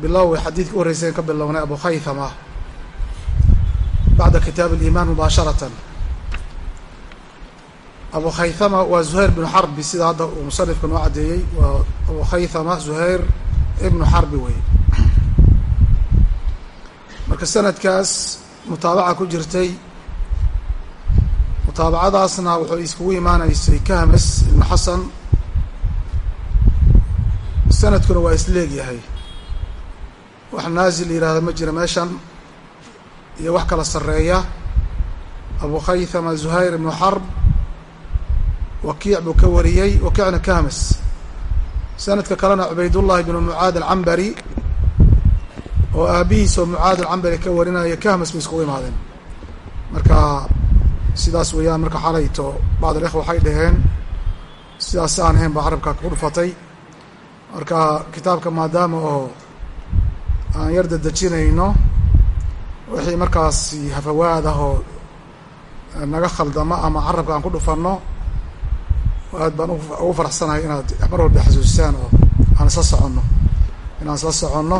bilow xadiidka u horreysay ka bilownay abu khaythama. Bacda kitaab aliimaan mubaasharatan abu khaythama waa zuhayr bnu xarbi sida hadda uu musanifka noo caddeeyey. Waa abu khaythama zuhayr ibnu xarbi wey marka sanadkaas mutaabaca ku jirtay mutaabacadaasna wuxuu iskugu imaanaysay kahmes ibnu xasan. Sanadkuna waa isleegyahay wax naazil yihahda ma jira meeshan iyo wax kala sarreeya. Abu khaythama zuhayr ibnu xarb wakiic buu ka wariyey wakiicna kahmes sanadka kalena cubaydullahi bnu mucaad alcambari oo aabihiis oo mucaad alcambari ka warinaya kahmes bay iskugu imaadeen. Marka sidaas weeyaan marka xalayto bacd alikhwa waxay dhaheen sidaas aan ahayn baa carabka ku dhufatay marka kitaabka maadaama oo aan yar dadejinayno wixii markaasi hafawaad ah oo naga khaldamo ama carabka aan ku dhufanno aad baan ugu faraxsanahay inaad mar walba xasuusisaan oo aan isla soconno. Inaan isla soconno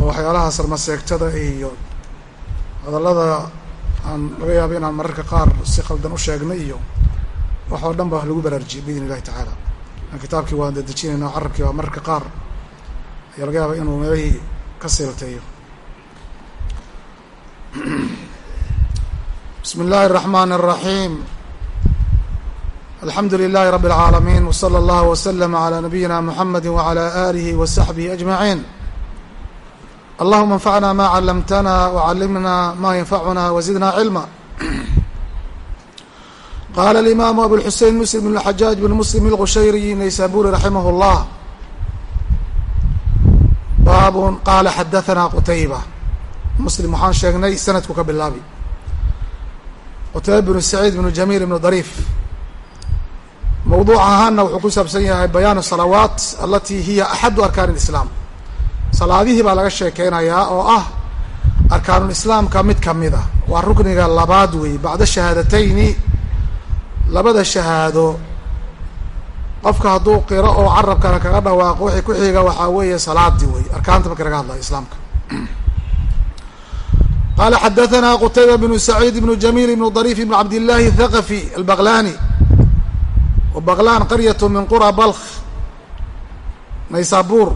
oo waxyaalaha sarmaseegtada iyo hadallada aan laga yaabo inaan mararka qaar si khaldan u sheegnay iyo wax oo dhan ba lagu baraarujiyay biidn illahi tacaala kitaabkii waan dadejinayna carabkii baa mararka qaar ayaa laga yaaba inuu meelahii ka seelteeyo bismi اllahi الرaحman الرaحيم alxamdu للahi رb العaalمين وصlى اllah وsلم عlى نabiyina mحamedi وعlى آlih وصaxbih أجمaعين allahuma انfacna ma clamtna وعalimna ma ynfacuna وزidna cilma qala الإimaamu abوlxusein msلm بن الxajاaج بn msلm الqushayriي naysaburi raximah الlah baab qala xadaثna qtayba muslim waxaan sheegnay sanadku ka bilaabi. Qutayba bnu saciid bnu jamiil ibnu dariif. Mawduuc ahaanna wuxuu ku saabsan yahay bayaanu salawaat alatii hiya axadu arkaan اlislaam salaadihii baa laga sheekeynayaa oo ah arkaanulislaamka mid ka mid a waa rukniga labaad wey bacda shahaadatayni labada shahaado qofka hadduu qiro oo carabkana kaga dhawaaqo wixii ku xiga waxaa weeye salaadii wey arkaanta marka laga hadlayo islaamka. Qala xadaثna qtayba bnu saciid bnu jamiil bnu dariif bn cabd illahi thaqafi albaqlani wabaqlan qaryat min qura balk naysabur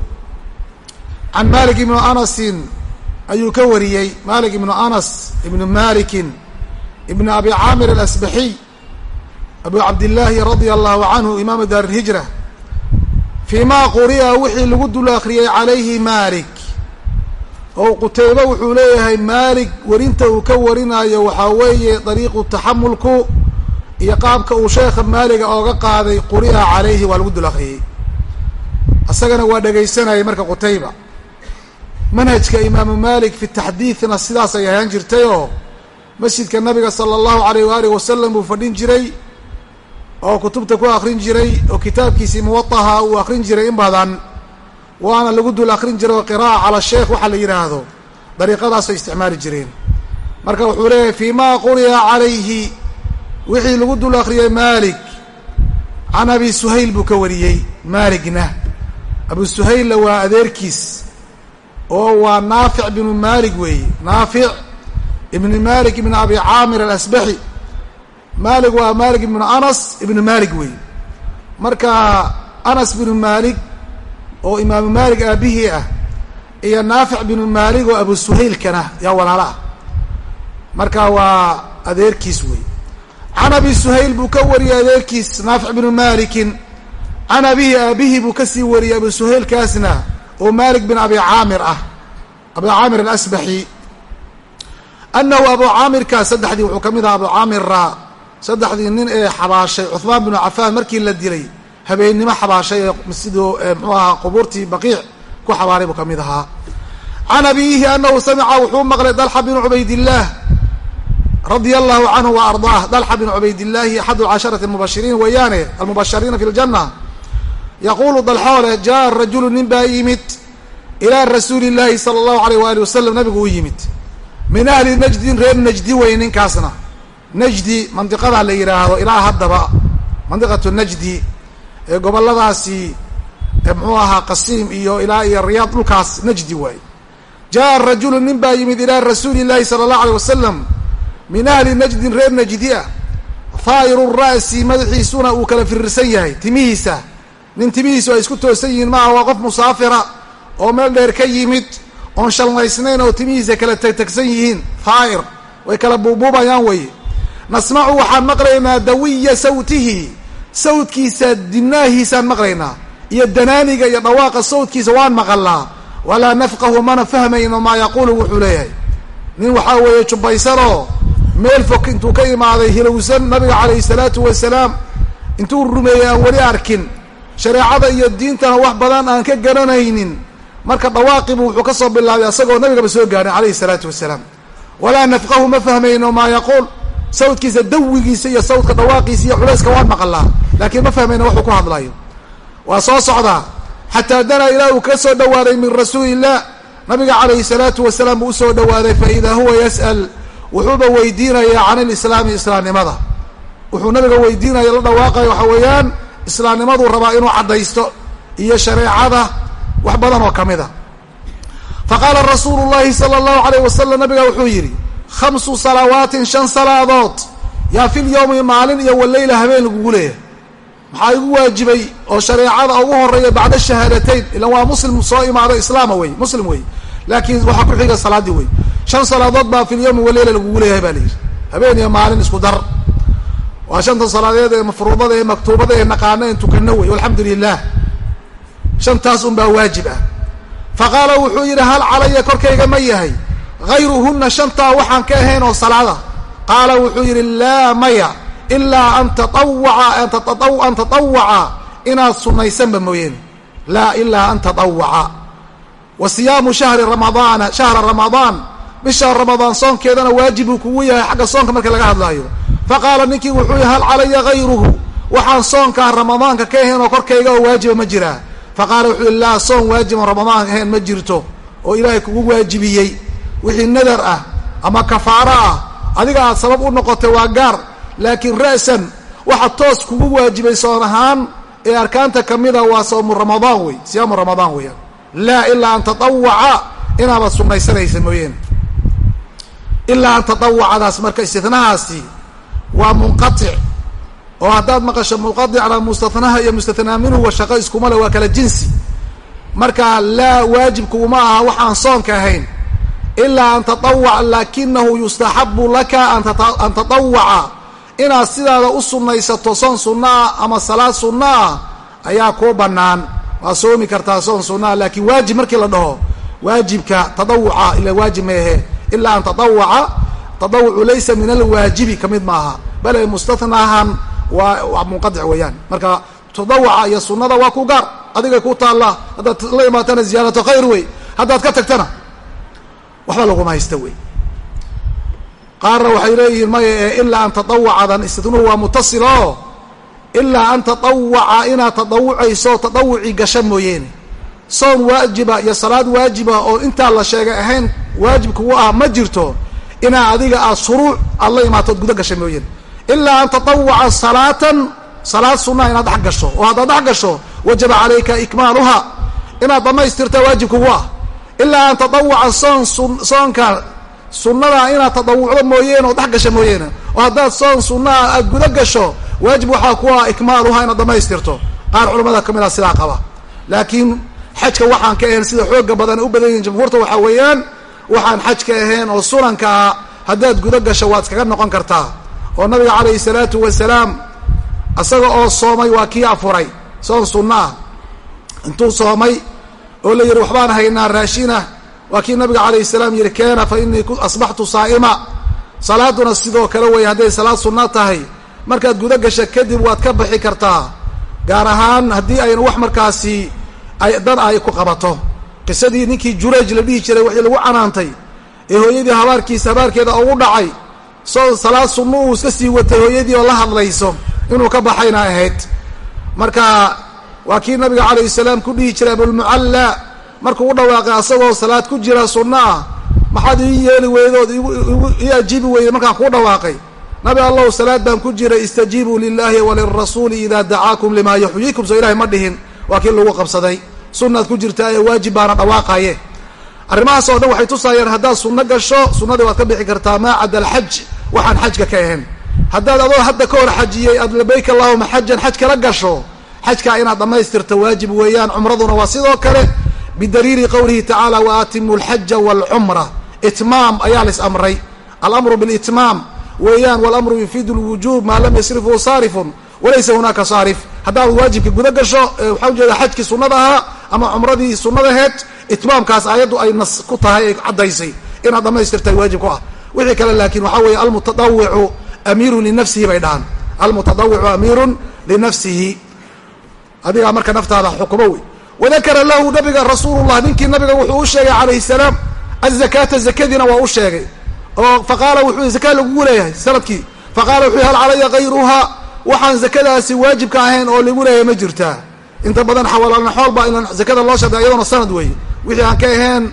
can malik ibnu anasin ayuu ka wariyey malik ibnu anas ibnu malikin ibn abi caamir alasbaxiy abu cabdillaahi radia allahu canhu imaamu daar lhijra fii ma quri'a wixii lagu dul akriyey calayhi malik oo qutaybe wuxuu leeyahay maalik werinta uu ka warinayo waxaa weeye dariiqu taxamulku iyo qaabka uu sheekha maaliga ooga qaaday quri'a calayhi waa lagu dul akriyey isagana waa dhegaysanayay marka qutayba. Manhajka imaamu malik fi taxdiidna sidaas ay ahaan jirtay oo masjidka nabiga sala allahu alayh waaalih wasalam uu fadhin jiray oo kutubta ku akrin jiray oo kitaabkiisii muwadaha uu akrin jiray in badan waana lagu dul akrin jiray oo qira'a cala sheekh waxaa la yidhaahdo dariiqadaasay isticmaali jireen. Marka wuxuu leeyahay fii ma quri'a calayhi wixii lagu dul akriyey maalik can abi suhayl buu ka wariyey maaligna. Abu suhaylna waa adeerkiis oo waa naafic binu maalik weeye naafic ibni malik ibn abi caamir alasbaxi maalik waa maalik ibnu anas ibnu maalik weeye marka anas binu maalik oo imaamu maalik aabihii ah iyo naafic binu maalik oo abu suhaylkana yaa walaalo ah marka waa adeerkiis wey can abi suhayl buu ka wariyey adeerkiis naafic binu malikin can abihi aabihii buu ka sii wariyey abu suhaylkaasna oo malik bin abi caamir ah. Abu caamir alasbaxi. Anahu abu caamirkaas saddexdii wuxuu ka mid ahaa abu caamira saddexdii nin ee xabaashay cuhmaan binu cafaan markii la dilay habeennimo xabaashay ee siduu mxuu ahaa qubuurtii baqiic ku xabaaray buu ka mid ahaa. Can abiihi anahu samica wuxuu maqlay dalxa binu cubaydillaah radia allahu canhu wa ardaah. Dalxa binu cubaydillaahi axadu casharati mubashiriin weeyaane almubashiriina fi ljanna yaquulu dalxoole jaa rajulu nin baa yimid ilaa rasuuli llaahi sala allahu alayh waali wasalam nabigu u yimid. Min ahli najdin reer najdi wey ninkaasna najdi mandiqada la yidhaahdo ilaa haddaba mandiqatu najdi ee gobolladaasi muxuu ahaa qasiim iyo ilaa iyo riyaad dhulkaas najdi waaye jaa rajulu nin baa yimid ilaa rasuuli llahi sala allahu alay wasalam min ahli najdin reer najdi ah. Faa'iru ra'si madaxiisuna uu kala firirsan yahay timihiisa. Nin timihiisu ay isku toosan yihiin maaha waa qof musaafira oo meel dheer ka yimid oon shalnaysnayn oo timihiisa kala tegtegsan yihiin. Faa'ir way kala buubuubayaan weye nasmacu waxaan maqlaynaa dawiya sawtihi. Sawdkiisa dinaahiisaan maqlaynaa. Iyo danaaniga iyo dhawaaqa sawdkiisa waan maqalnaa walaa nafqahu mana fahmayno maa yaquulu wuxuu leeyahay. Nin waxaa weeye jubbaysanoo meel fog intuu ka imaaday hilowsan nabiga calayhi salaatu wasalaam intuu rumeeyey aan weli arkin. Shareecada iyo diintana wax badan aan ka garanaynin. Marka dhawaaqibu wuxuu ka soo bilaabay asagoo nabigaba soo gaadhay calayhi salaatu wasalaam. Walaa nafqahu ma fahmayno maa yaquul sawdkiisa dawigiisa iyo sawdka dhawaaqiisa iyo culayska waan maqalnaa. Laakiin ma fahmayno waxuu ku hadlayo. Waa soo socdaa. Xataa danaa ilaa uu ka soo dhawaaday min rasuuli illah nabiga calayhi salaatu wasalaam buu u soo dhawaaday fa idaa huwa yas'al wuxuuba weydiinayaa can ilislaami islaamnimada. Wuxuu nabiga weydiinaya la dhawaaqaya waxa weeyaan islaamnimaduu rabaa inuu caddaysto iyo shareecada wax badan oo ka mid a. Fa qaala rasuulu llahi sala allahu alayh wasalam nabiga wuxuu yidhi khamsu salawaatin shan salaadood yaa fil yowmi maalin iyo waleyla habeen lagugu leeyahay maxaa igu waajibay oo shareecada ugu horreeya bacda shahaadateyn ilan waa muslim soo imaado islaama wey muslim wey laakiin waxaa ku xiga salaaddii wey shan salaadood baa fil yowmi waleyla lagugu leeyahay baa la yidhi habeen iyo maalin isku dar waa shanta salaadeed ee mafruudada ee maktuubada ee naqaano en tukano wey alxamdu lilah shantaas un baa waajib ah fa qaala wuxuu yidhi hal calaya korkayga ma yahay hayruhuna shantaa waxaan ka ahayn oo salaada qaala wuxuu yidhi laa maya ilaa an tatawaca an tatawaca inaad sunaysanba mooyeene laa ilaa an tatawaca wa siyaamu shahri ramadaana shahra ramadaan bisha ramadaan soonkeedana waajibuu kugu yahay xagga soonka marka laga hadlaayo faqaala ninkii wuxuu yihi hal calaya hayruhu waxaan soonkaa ramadaanka ka ahayn oo korkayga oo waajiba ma jiraa faqaala wuxuu yihi laa soon waajiban ramadaanka ahayn ma jirto oo ilaahay kugu waajibiyey wixii nadar ah ama kafaaro ah adiga aad sabab u noqotay waa gaar. Laakiin ra'san waxa toos kugu waajibay soon ahaan ee arkaanta kamida waa sawmu ramadaan wey siyaamu ramadaan weeyaan. Laa ilaa an tatawaca inaabad sunaysanaysa mooyeene ilaa an tatawacadaas marka istinahaasi waa munqatic oo haddaad maqasho munqaticna mustatnaha iyo mustathnaa minhu wa shaqo iskumale waa kala jinsi. Marka laa waajibkuguma aha waxaan soonka ahayn ilaa an tatawac laakinahu yustaxabu laka an tatawaca inaad sidaada u sunnaysato soon sunno ah ama salaad sunno ah ayaa kuu bannaan waa soomi kartaa soon sunno ah laakiin waajib markii la dhaho waajibka tadawuca ila waajib maehe ilaa an tatawaca tadawucu laysa min alwaajibi ka mid maaha bale mustathnaahan waa waa munqadic weeyaan marka tadawuca iyo sunnada waa ku gaar adigay ku taallaa haddaad la imaatana ziyaaratu khayr wey haddaad ka tagtana waxba laguma haysta wey. Qaarna waxay leeyihiin maya ee ilaa an tatawacadan istitnuhu waa mutasil oo ilaa an tatawaca inaad tadawucayso tadawucii gasha mooyeene. Soon waajiba iyo salaad waajiba oo intaa la sheegay ahayn waajib kugu ah ma jirto inaa adiga aad shuruuc aad la imaatood guda gasha mooyeene. Ilaa an tatawaca salaatan salaad sunnaha inaad dhex gasho. Oo haddaad dhex gasho wajaba calayka ikmaaluha. Inaad dhammaystirta waajib kugu ah ilaa an tatawaca soon soonka sunnada inaad tadawucdo mooyeene oo dhex gasha mooyeene oo haddaad soon sunnaha aad guda gasho waajib waxaa ku ah ikmaaluha inaad dhammaystirto. Qaar culamada ka mid a sidaa qaba. Laakiin xajka waxaan ka ahayn sida xooga badan u badan yihiin jamhuurta waxaa weeyaan waxaan xaj ka ahayn oo sunanka ah haddaad guda gasho waad iskaga noqon kartaa. oo nabiga calayhi salaatu wasalaam isaga oo soomay waa kii afuray. Soon sunno ah. Intuu soomay oo la yidhi waxbaan haynaa raashina waa kii nabiga calayhi salaam yihi keena fa inii asbaxtu saa'ima. Salaaduna sidoo kale wey hadday salaad sunna tahay. Markaad guda gasha kadib waad ka bixi kartaa. Gaar ahaan haddii ayna wax markaasi dan ay ku qabato. Qisadii ninkii jurayj la dhihi jiray wixii lagu canaantay ee hooyadii habaarkiisa habaarkeeda ugu dhacay soo salaad sunno uu iska sii watay hooyadii oo la hadlayso inuu ka baxayna ahayd. Marka waa kii nabiga calayhi salaam ku dhihi jiray abulmucalla markuu u dhawaaqay asagoo salaad ku jira sunno ah maxaad ii yeeli weydood ii ajiibi weyday markaan kuu dhawaaqay. Nabi allahu salaad baan ku jiray istajiibuu lilahi walirasuuli idaa dacaakum limaa yuxyiikum. Soo ilahay ma dhihin waa kii lagu qabsaday. Sunnaad ku jirtaa ee waajib baana dhawaaqaye. Arrimahaas oo dhan waxay tusaayeen haddaad sunno gasho sunnadii waad ka bixi kartaa maa cadda alxaj waxaan xajka ka ahayn. Haddaad adoo hadda ka hor xajiyey aad labayk allahuma xajan xaj kala gasho xajkaa inaad dhammaystirto waajib weeyaan cumraduna waa sidoo kale bidaliili qowlihi tacaala wa aatimu alxaja waalcumra itmaam ayaa lais amray. Alamru bilitmaam weeyaan walamru yufiidu lwujuub maa lam yasrifhu saarifun walaysa hunaaka saarif. Haddaad waajibka guda gasho waxaa ujeeda xajkii sunnada ahaa ama cumradii sunnadaheed itmaamkaas aayaddu ay nas ku tahay ay caddaysay. Inaad dhamaystirtay waajib ku ah. Wixii kale laakin waxaa weeye almutadawicu amiirun linafsihi bay dhahaan. Almutadawicu amiirun linafsihi adigaa marka naftaada xukumo wey wadakara lahu nabiga rasuulullah ninkii nabiga wuxuu u sheegay calayhi salaam azakaata zakadiina waa u sheegay. Oo faqaala wuxuu zakaa lagugu leeyahay sannadkii faqaala wuxuu hal calaya kayruhaa waxaan zakadaasi waajibka ahayn oo lagu leeyahay ma jirtaa. Inta badan xawaalana xool baa in zakada loo shardiya iyadona sanad weeye. Wixii aan ka ahayn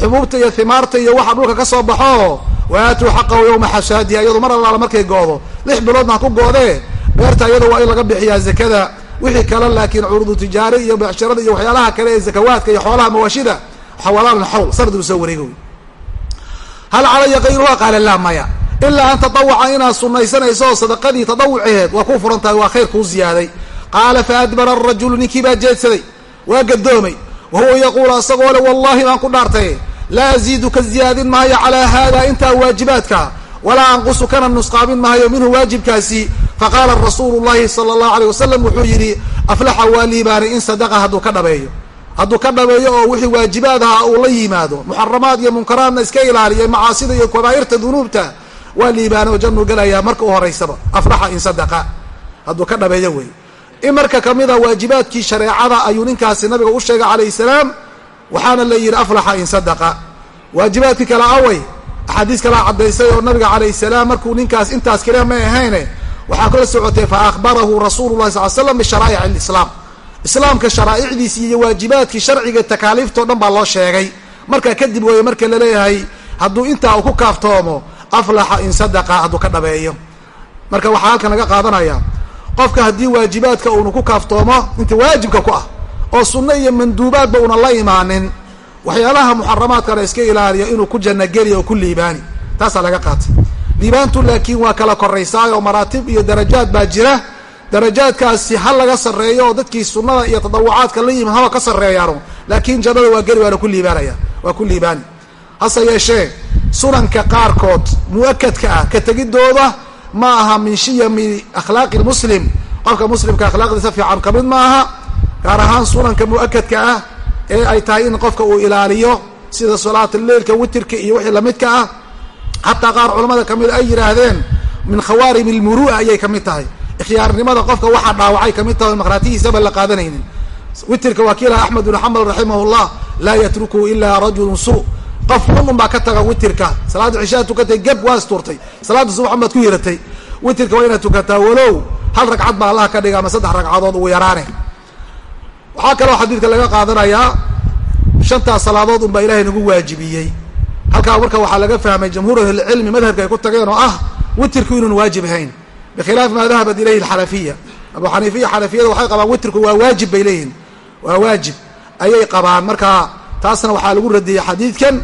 xubuubta iyo himaarta iyo waxa dhulka ka soo baxo waatuu xaqahu yowma xasaadiha iyado mar allaala markay goodo. Lix biloodna ha ku goodee beerta iyada waa in laga bixiyaa zakada wixii kale laakiin curudu tijaari iyo becshirada iyo waxyaalaha kale ee zakawaadka iyo xoolaha mawaashida xawaalaan xawl sanad uu soo wareego hal calaya kayruha qaala laa maya ilaa an tatawaca inaad sunaysanayso sadaqadii tadawuceed waa ku furan tahay waa khayr kuu ziyaaday. Qaala faadbara arajulu ninkii baa jeedsaday waa gadoomay wa huwa yaquulu asagoo le wallahi baan ku dhaartay laa aziidu ka ziyaadin maayo calaa haada intaa waajibaadka walaa anqusu kana nusqaamin maayo minhu waajibkaasi faqaala rasuulu llahi sala allahu aleyh wasalam wuxuu yidhi aflaxa waa liibaanay in sadaqa hadduu ka dhabeeyo hadduu ka dhabeeyo oo wixii waajibaad aha uu la yimaado muxaramaad iyo munkaraadna iska ilaaliya macaasida iyo kabaa'irta dunuubta waa liibaana oo jannuu gelayaa marka u horaysaba aflaxa in sadaqa hadduu ka dhabeeyo wey in marka kamida waajibaadkii shareecada ayuu ninkaasi nabiga u sheegay calayhi salaam waxaana la yidhi aflaxa in sadaqa waajibaadkii kale awey axaadiis kalea caddaysay oo nabiga calayhi salaam markuu ninkaas intaas kale may ahayne waxaa kala socotay fa akhbarahu rasuulu llahi sal slam bisharaa'ic alislaam islaamka sharaa'icdiisi iyo waajibaadkii sharciga takaaliiftao dhan baa loo sheegay. Markaa kadib weeye marka la leeyahay hadduu intaa uu ku kaaftoomo aflaxa in sadaqa hadduu ka dhabeeyo. Marka waxaa halkan laga qaadanaya qofka haddii waajibaadka uuna ku kaaftoomo inta waajibka ku ah oo sunno iyo manduubaadba una la imaanin waxyaalaha muxaramaadkana iska ilaaliya inuu ku janno geliya oo ku liibaani. Taasaa laga qaatay liibaantu laakiin waa kala koraysaayoo maraatib iyo darajaad baa jira. Darajaadkaasi ha laga sarreeyo oo dadkii sunnada iyo tadawucaadka la yimi haba ka sarreeyaano. Laakiin jannada waa geli waana ku liibaanaya waa ku liibaani. Hase yeeshee sunanka qaarkood mu'akadka ah ka tegidooda ma aha min shiyami akhlaaqi lmuslim qofka muslimka akhlaaqdiisa fiican ka mid ma aha gaar ahaan sunanka mu'akadka ah ee ay tahay in qofka uu ilaaliyo sida salaatleilka witirka iyo wixii lamidka ah xataa qaar culamada ka mid ay yidhaahdeen min khawaarim lmuru'a ayay ka mid tahay. Ikhyaarnimada qofka waxaa dhaawacay ka mid tahay maqhraatihiisaba la qaadanaynin. Witirka waa axmed bn xambal raximah llah laa yatrukuhu ilaa rajulun su. Qof xun un baa ka taga witirka. Salaada cishaa tukatay geb waa istuurtay salaada subaxun baad ku yeratay witirka waa inaad tukataa walow hal ragcad baa allaha ka dhiga ama saddex ragcadood ugu yaraane. Waxaa kaloo xadiidka laga qaadanayaa shantaas salaadood un baa ilahay nagu waajibiyey halkaa marka waxaa laga fahmay jamhuur ahlicilmi madhabka ay ku tageen oo ah witirku inuun waajib ahayn. Bikhilaafi maa dahabat ilayhi alxanafiya. Abu xaniifiya xanafiyada waxay qabaan witirku waa waajib bay leeyihiin waa waajib. Ayay qabaan. Marka taasna waxaa lagu radiyey xadiidkan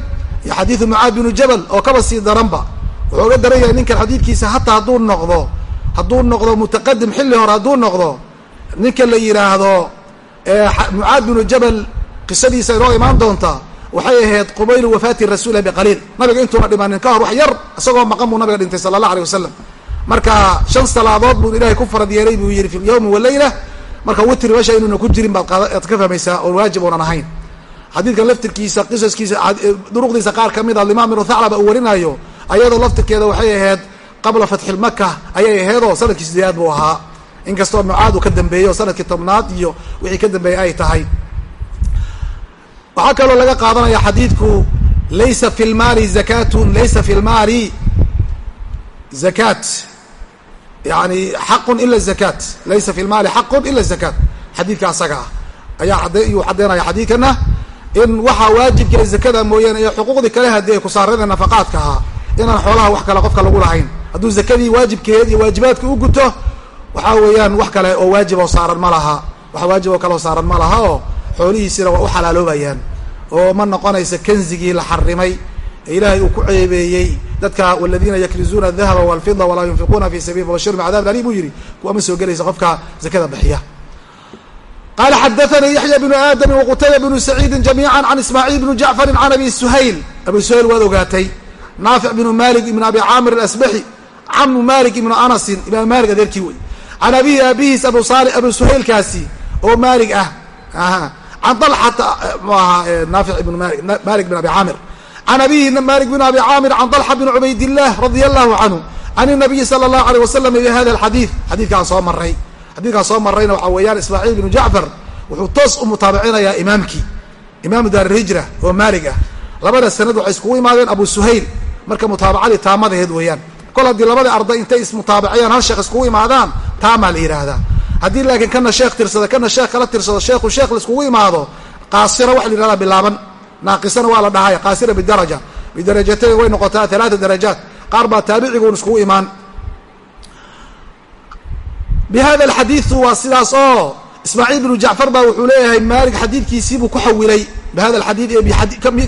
iyo xadiidu mucaad binu jabal oo kaba sii daranba. Wuxuu uga daran yahay ninkan xadiidkiisa hataa hadduu noqdo hadduu noqdo mutaqadim xilli hore hadduu noqdo ninka la yidhaahdo mucaad binu jabal qisadiisa inoo imaan doonta waxay ahayd qubaylu wafaati rasuulilah biqaliil. Nabiga intuuna dhimanin ka hor wax yar isagoo maqan buu nabiga dhintay sala allah alay wasalam marka shan salaadood buu ilahay ku farad yeelay buu yihi fi yawmi walayla marka witri meesha inuuna ku jirin baad aad ka fahmaysaa oo waajib uunan ahayn. Xadiidkan laftirkiisa qisaskiisa duruqdiisa qaar ka mid a imaam ibnu thaclaba uu warinayo ayadoo laftirkeeda waxay ahayd qabla fatxilmaka ayay aheedoo sannadkii sideedaad buu ahaa. Inkastoo mucaad uu ka dambeeyey oo sannadkii tobnaad iyo wixii ka dambeeyey ay tahay waxaa kaloo laga qaadanaya xadiidku laysa fi lmaali zakatun laysa fi lmaali zakat. Yani xaqun ila zakat. Laysa fi lmaali xaqun ila zakat. Xadiidka asaga ah. Ayaa ade yuu caddeynaya xadiidkana in waxaa waajibka zakada mooyaane iyo xuquuqdii kale haddii ay kusaarada nafaqaadka ahaa inaan xoolaha wax kale qofka lagu lahayn. Hadduu zakadii waajibkeed iyo waajibaadka u guto waxaa weeyaan wax kale oo waajib oo saaran ma laha. Wax waajib oo kaloo saaran ma laha oo xoolihiisina waa u xalaaloobayaan oo ma noqonaysa kanzigii la xarimay ee ilaahay uu ku ceebeeyey dadka waladiina yaknizuuna adahaba walfida walaa yunfiquuna fi sabil fabashirhum cadabin alim buu yihi kuwa ma soo gelaysa qofka zakada bixiya. Qala xadaanii yaxya bnu aadami waqutayba bnu saciidin jamiica can ismaaciil bni jacfari can abi suhayl. Abi suhayl waad ogaatay. Naafic bnu malik ibn abi caamir alasbaxi camu malik ibnu anasin imaam malik adeerkii wey can abihi aabihiis abu sali abu suhaylkaasi oo malig ah. Can an alata maaha naafic ibn mali malik bin abi caamir can abihi malik bin abi caamir can alxa bin cubaydillaah radia allahu canhu can inabiyi sala allahu aleyh wasalam bi hada alxadiid xadiidkaan soo maray xadidkaan soo marrayna waxaa weeyaan ismaaciil binu jacfar wuxuu toos u mutaabicinayaa imaamkii imaamu daarilhijra oo maalig ah labada sanad waxay iskugu imaadeen abu suhayl marka mutaabacadii taamadeed weeyaan kol haddii labada arday intay ismutaabaciyaan hal sheekh iskugu imaadaan taamaa la yidhaahdaa haddii laakiin kana sheekh tirsada kana sheekh kala tirsado sheekhu sheekh laiskugu imaado qaasira waxa la yihahdaa bilaaban naaqisana waa la dhahay qaasira bidaraja. Bidarajatayn way noqotaa alaata darajaat qaar baa taabicigun iskugu imaan. Bi alxadiidu waa sidaas oo ismaaciil bnu jacfar baa wuxuu leeyahay maalik xadiidkiisiibuu ku xawilay. Bihada alxadiid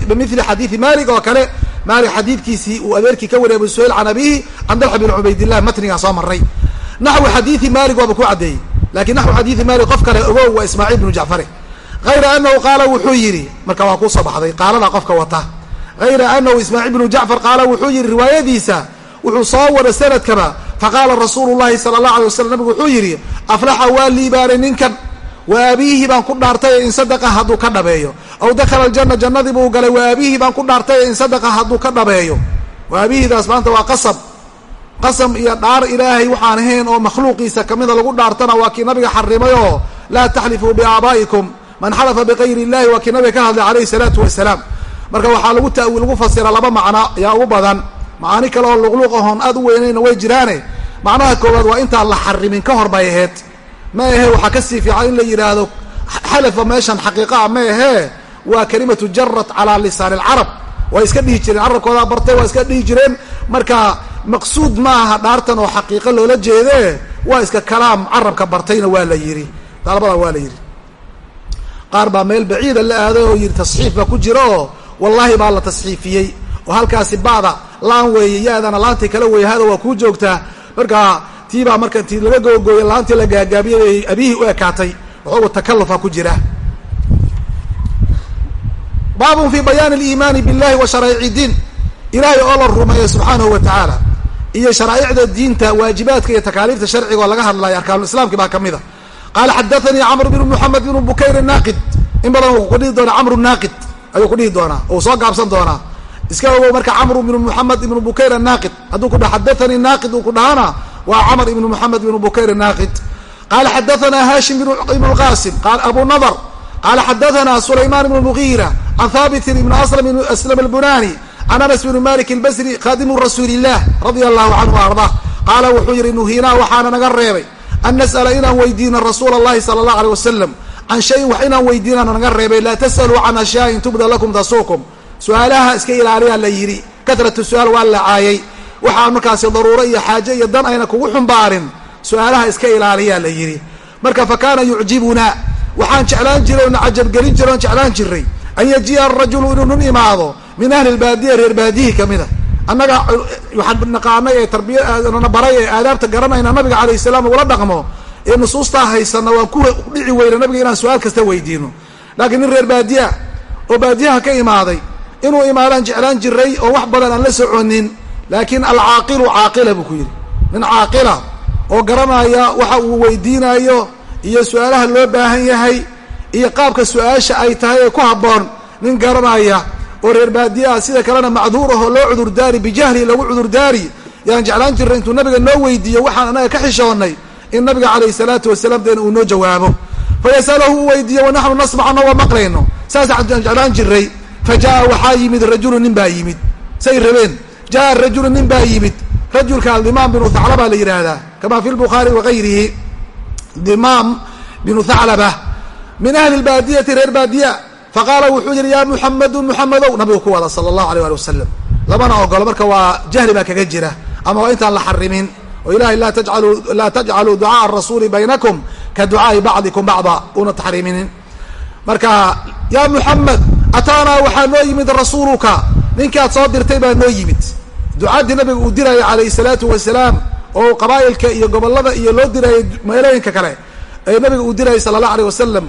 bimili xadiidi maalik oo kale maalik xadiidkiisii uu adeerkii ka wariyay abu suhayl can abihi can dalxa bin cubaydillah matnigaa soo maray naxwi xadiidi maalik waaba ku caddeeyey laakiin naxwi xadiidi maalik qof kale ogow waa ismaaciil bnu jacfare hayra anahu qaala wuxuu yidhi marka waa ku soo baxday qaalada qofka wata. Hayra anahu ismaaciil bnu jacfar qaala wuxuu yidhi riwaayadiisa wuxuu soo wara sanadkaba faqaala rasuulu llahi sala allahu alay wasalam nabigu wuxuu yidhi aflaxa waa liibaanay ninkan wa abiihi baan ku dhaartay in sadaqa hadduu ka dhabeeyo. Aw dakhala aljanna jannadii buu galay wa abiihi baan ku dhaartay in sadaqa hadduu ka dhabeeyo. Wa abiihidaas maanta waa qasab qasam iyo dhaar ilaahay waxaan ahayn oo makhluuqiisa kamida lagu dhaartana waa kii nabiga xarimay oo laa taxlifuu biaabaa'ikum man xalafa bikayri illahi waa kii nabiga ka hadlay calayhi salaatu wasalaam. Marka waxaa lagu tawi lagu fasira laba macno ayaa ugu badan. Macaani kale oo luqluuq ahoon aad u weynayna way jiraane. Macnaha koowaad waa intaan la xarimin ka hor bay aheyd ma ahe waxaa ka sii fiican in la yidhaahdo xalafa meeshan xaqiiqaa ma ahee? Waa kalimatu jarat calaa lisaan alcarab. Way iska dhihi jireen carabkoodaa bartay waa iska dhihi jireen. Marka maqsuud ma aha dhaartan oo xaqiiqo loola jeedee waa iska kalaam carabka bartayna waa la yidhi. Dalabada waa la yidhi. Qaar baa meel baciida la aaday oo yidhi tasxiif baa ku jira oo wallaahi baa la tasxiifiyey. Oo halkaasi ba'da laan weeye yaadana laantii kala weeye hada waa kuu joogtaa. Marka tii baa marka intii laga googooyay laantii la gaagaabiyay abihi u ekaatay. Waxoogu takallufa ku jira. Baabun fi bayaani aliimaani billahi wa sharaa'ici diin. Ilaahay oo la rumeeyo subxaanahu wa tacaala iyo sharaa'icda diinta waajibaadka iyo takaaliifta sharciga oo laga hadlayo arkaanulislaamki baa ka mid a. Qaala xadathanii camr bnu moxamed bnu bukayr naaqid in badan uu kudhihi doonaa camru naaqid ayuu kudhihi doonaa uu soo gaabsan doonaa. Iska ogow marka camru ibnu moxamed ibnu bukayr anaaqid hadduu ku dha xadathanii naaqid uu ku dhahana waa camr ibnu moxamed ibnu bukayr naaqid qaala xadathana hashim ibnu lqasim abu nadr qaala xadathana sulayman ibnu mugiira can haabitin ibnu aslam albunani can anas bni malik albasri khadimu rasuuli illah radia allahu canhu wa ardaa qaala wuxuu yihi nuhiinaa waxaana naga reebay an nas'ala inaan weydiino rasuula allahi sala allahu aleyh wasalam can shayin wax inaan weydiinana naga reebay. Laa tas'aluu can ashyaain tubda lakum tasuukum. Su'aalaha iska ilaaliyaa la yidhi. Katratu su'aal waa la caayay. Waxaan markaasi daruuro iyo xaaje iyo dan ayna kugu xumbaarin. Su'aalaha iska ilaaliyaa la yidhi. Marka fa kaana yucjibunaa waxaan jeclaan jiray oo cajabgelin jiray oon jeclaan jiray an yajiia arajulu inuu nun imaado min ahli lbaadiya reer baadiyihi kamida annaga waxaan naqaanay ee tarbiyana baray ee aadaabta garanayna nabiga calayh salaam ugula dhaqmo ee nusuustaa haysana waan ku dhici weyna nabiga inaan su'aal kasta weydiino. Laakiin nin reer baadiya oo baadiyaha ka imaaday inuu imaadaan jeclaan jiray oo wax badan aan la soconin laakiin alcaaqilu caaqila buu ku yidhi. Nin caaqila oo garanaya waxa uu weydiinayo iyo su'aalaha loo baahan yahay iyo qaabka su'aasha ay tahay ee ku habboon nin garanaya oo reer baadiya ah sida kalena macduur ahoo loo cudurdaari bijahli lagu cudurdaari. Yaan jeclaan jirnay intuu nabiga noo weydiiyo waxaan anaga ka xishoonnay in nabiga calayhi salaatu wasalaam deena uu noo jawaabo. Fayasalahu uu weydiiyo wanaxnu nasmacno waa maqlayno. Saasaan jeclaan jiray fa waxaa yimid rajulu nin baa yimid. Say rabeen jaa rajulu nin baa yimid. Rajulka aldimaam binu thaclaba la yidhaahdaa kama fi lbukhaari wagayrihi dimaam binu thaclaba min ahli lbaadiyati reer baadiya faqaala wuxuu yihi ya muxamadu muxamedow nabigu ku wada sala allahu aleyh ali wasalam labana ogolo marka waa jahli baa kaga jira. Ama waa intaan la xarimin oo ilahay laa tajcaluu ducaaa arasuuli baynakum ka ducaai bacdikum bacda una taxriiminin marka yaa muxamed ataanaa waxaa noo yimid rasuuluka. Ninkaad soo dirtay baa noo yimid. Ducaadii nabiga uu diraya calayhi salaatu wasalaam oo qabaa'ilka iyo gobollada iyo loo dirayay meelooyinka kale ee nabiga uu dirayay sala allah alayh wasalam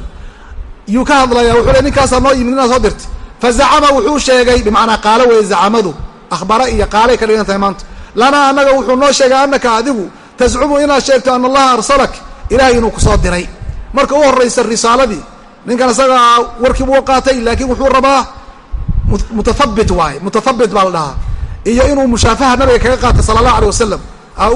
yuu ka hadlaya wuxuu le ninkaasaa noo yimid ninaa soo dirtay. Fa zacama wuxuu sheegay bimacnaa qaalo weeye zacamadu akhbara iyo qaalay ka dhigan tahay maanta. Lanaa annaga wuxuu noo sheegay annaka adigu tascumu inaad sheegto ana allaha arsalak ilahay inuu ku soo diray. Marka u horraysa risaaladii ninkan isaga warkiibuu qaatay laakiin wuxuu rabaa mutahabit waaye mutahabit baa la dhahaa. Iyo inuu mushaafaha nabiga kaga qaatay sala allahu alay wasalam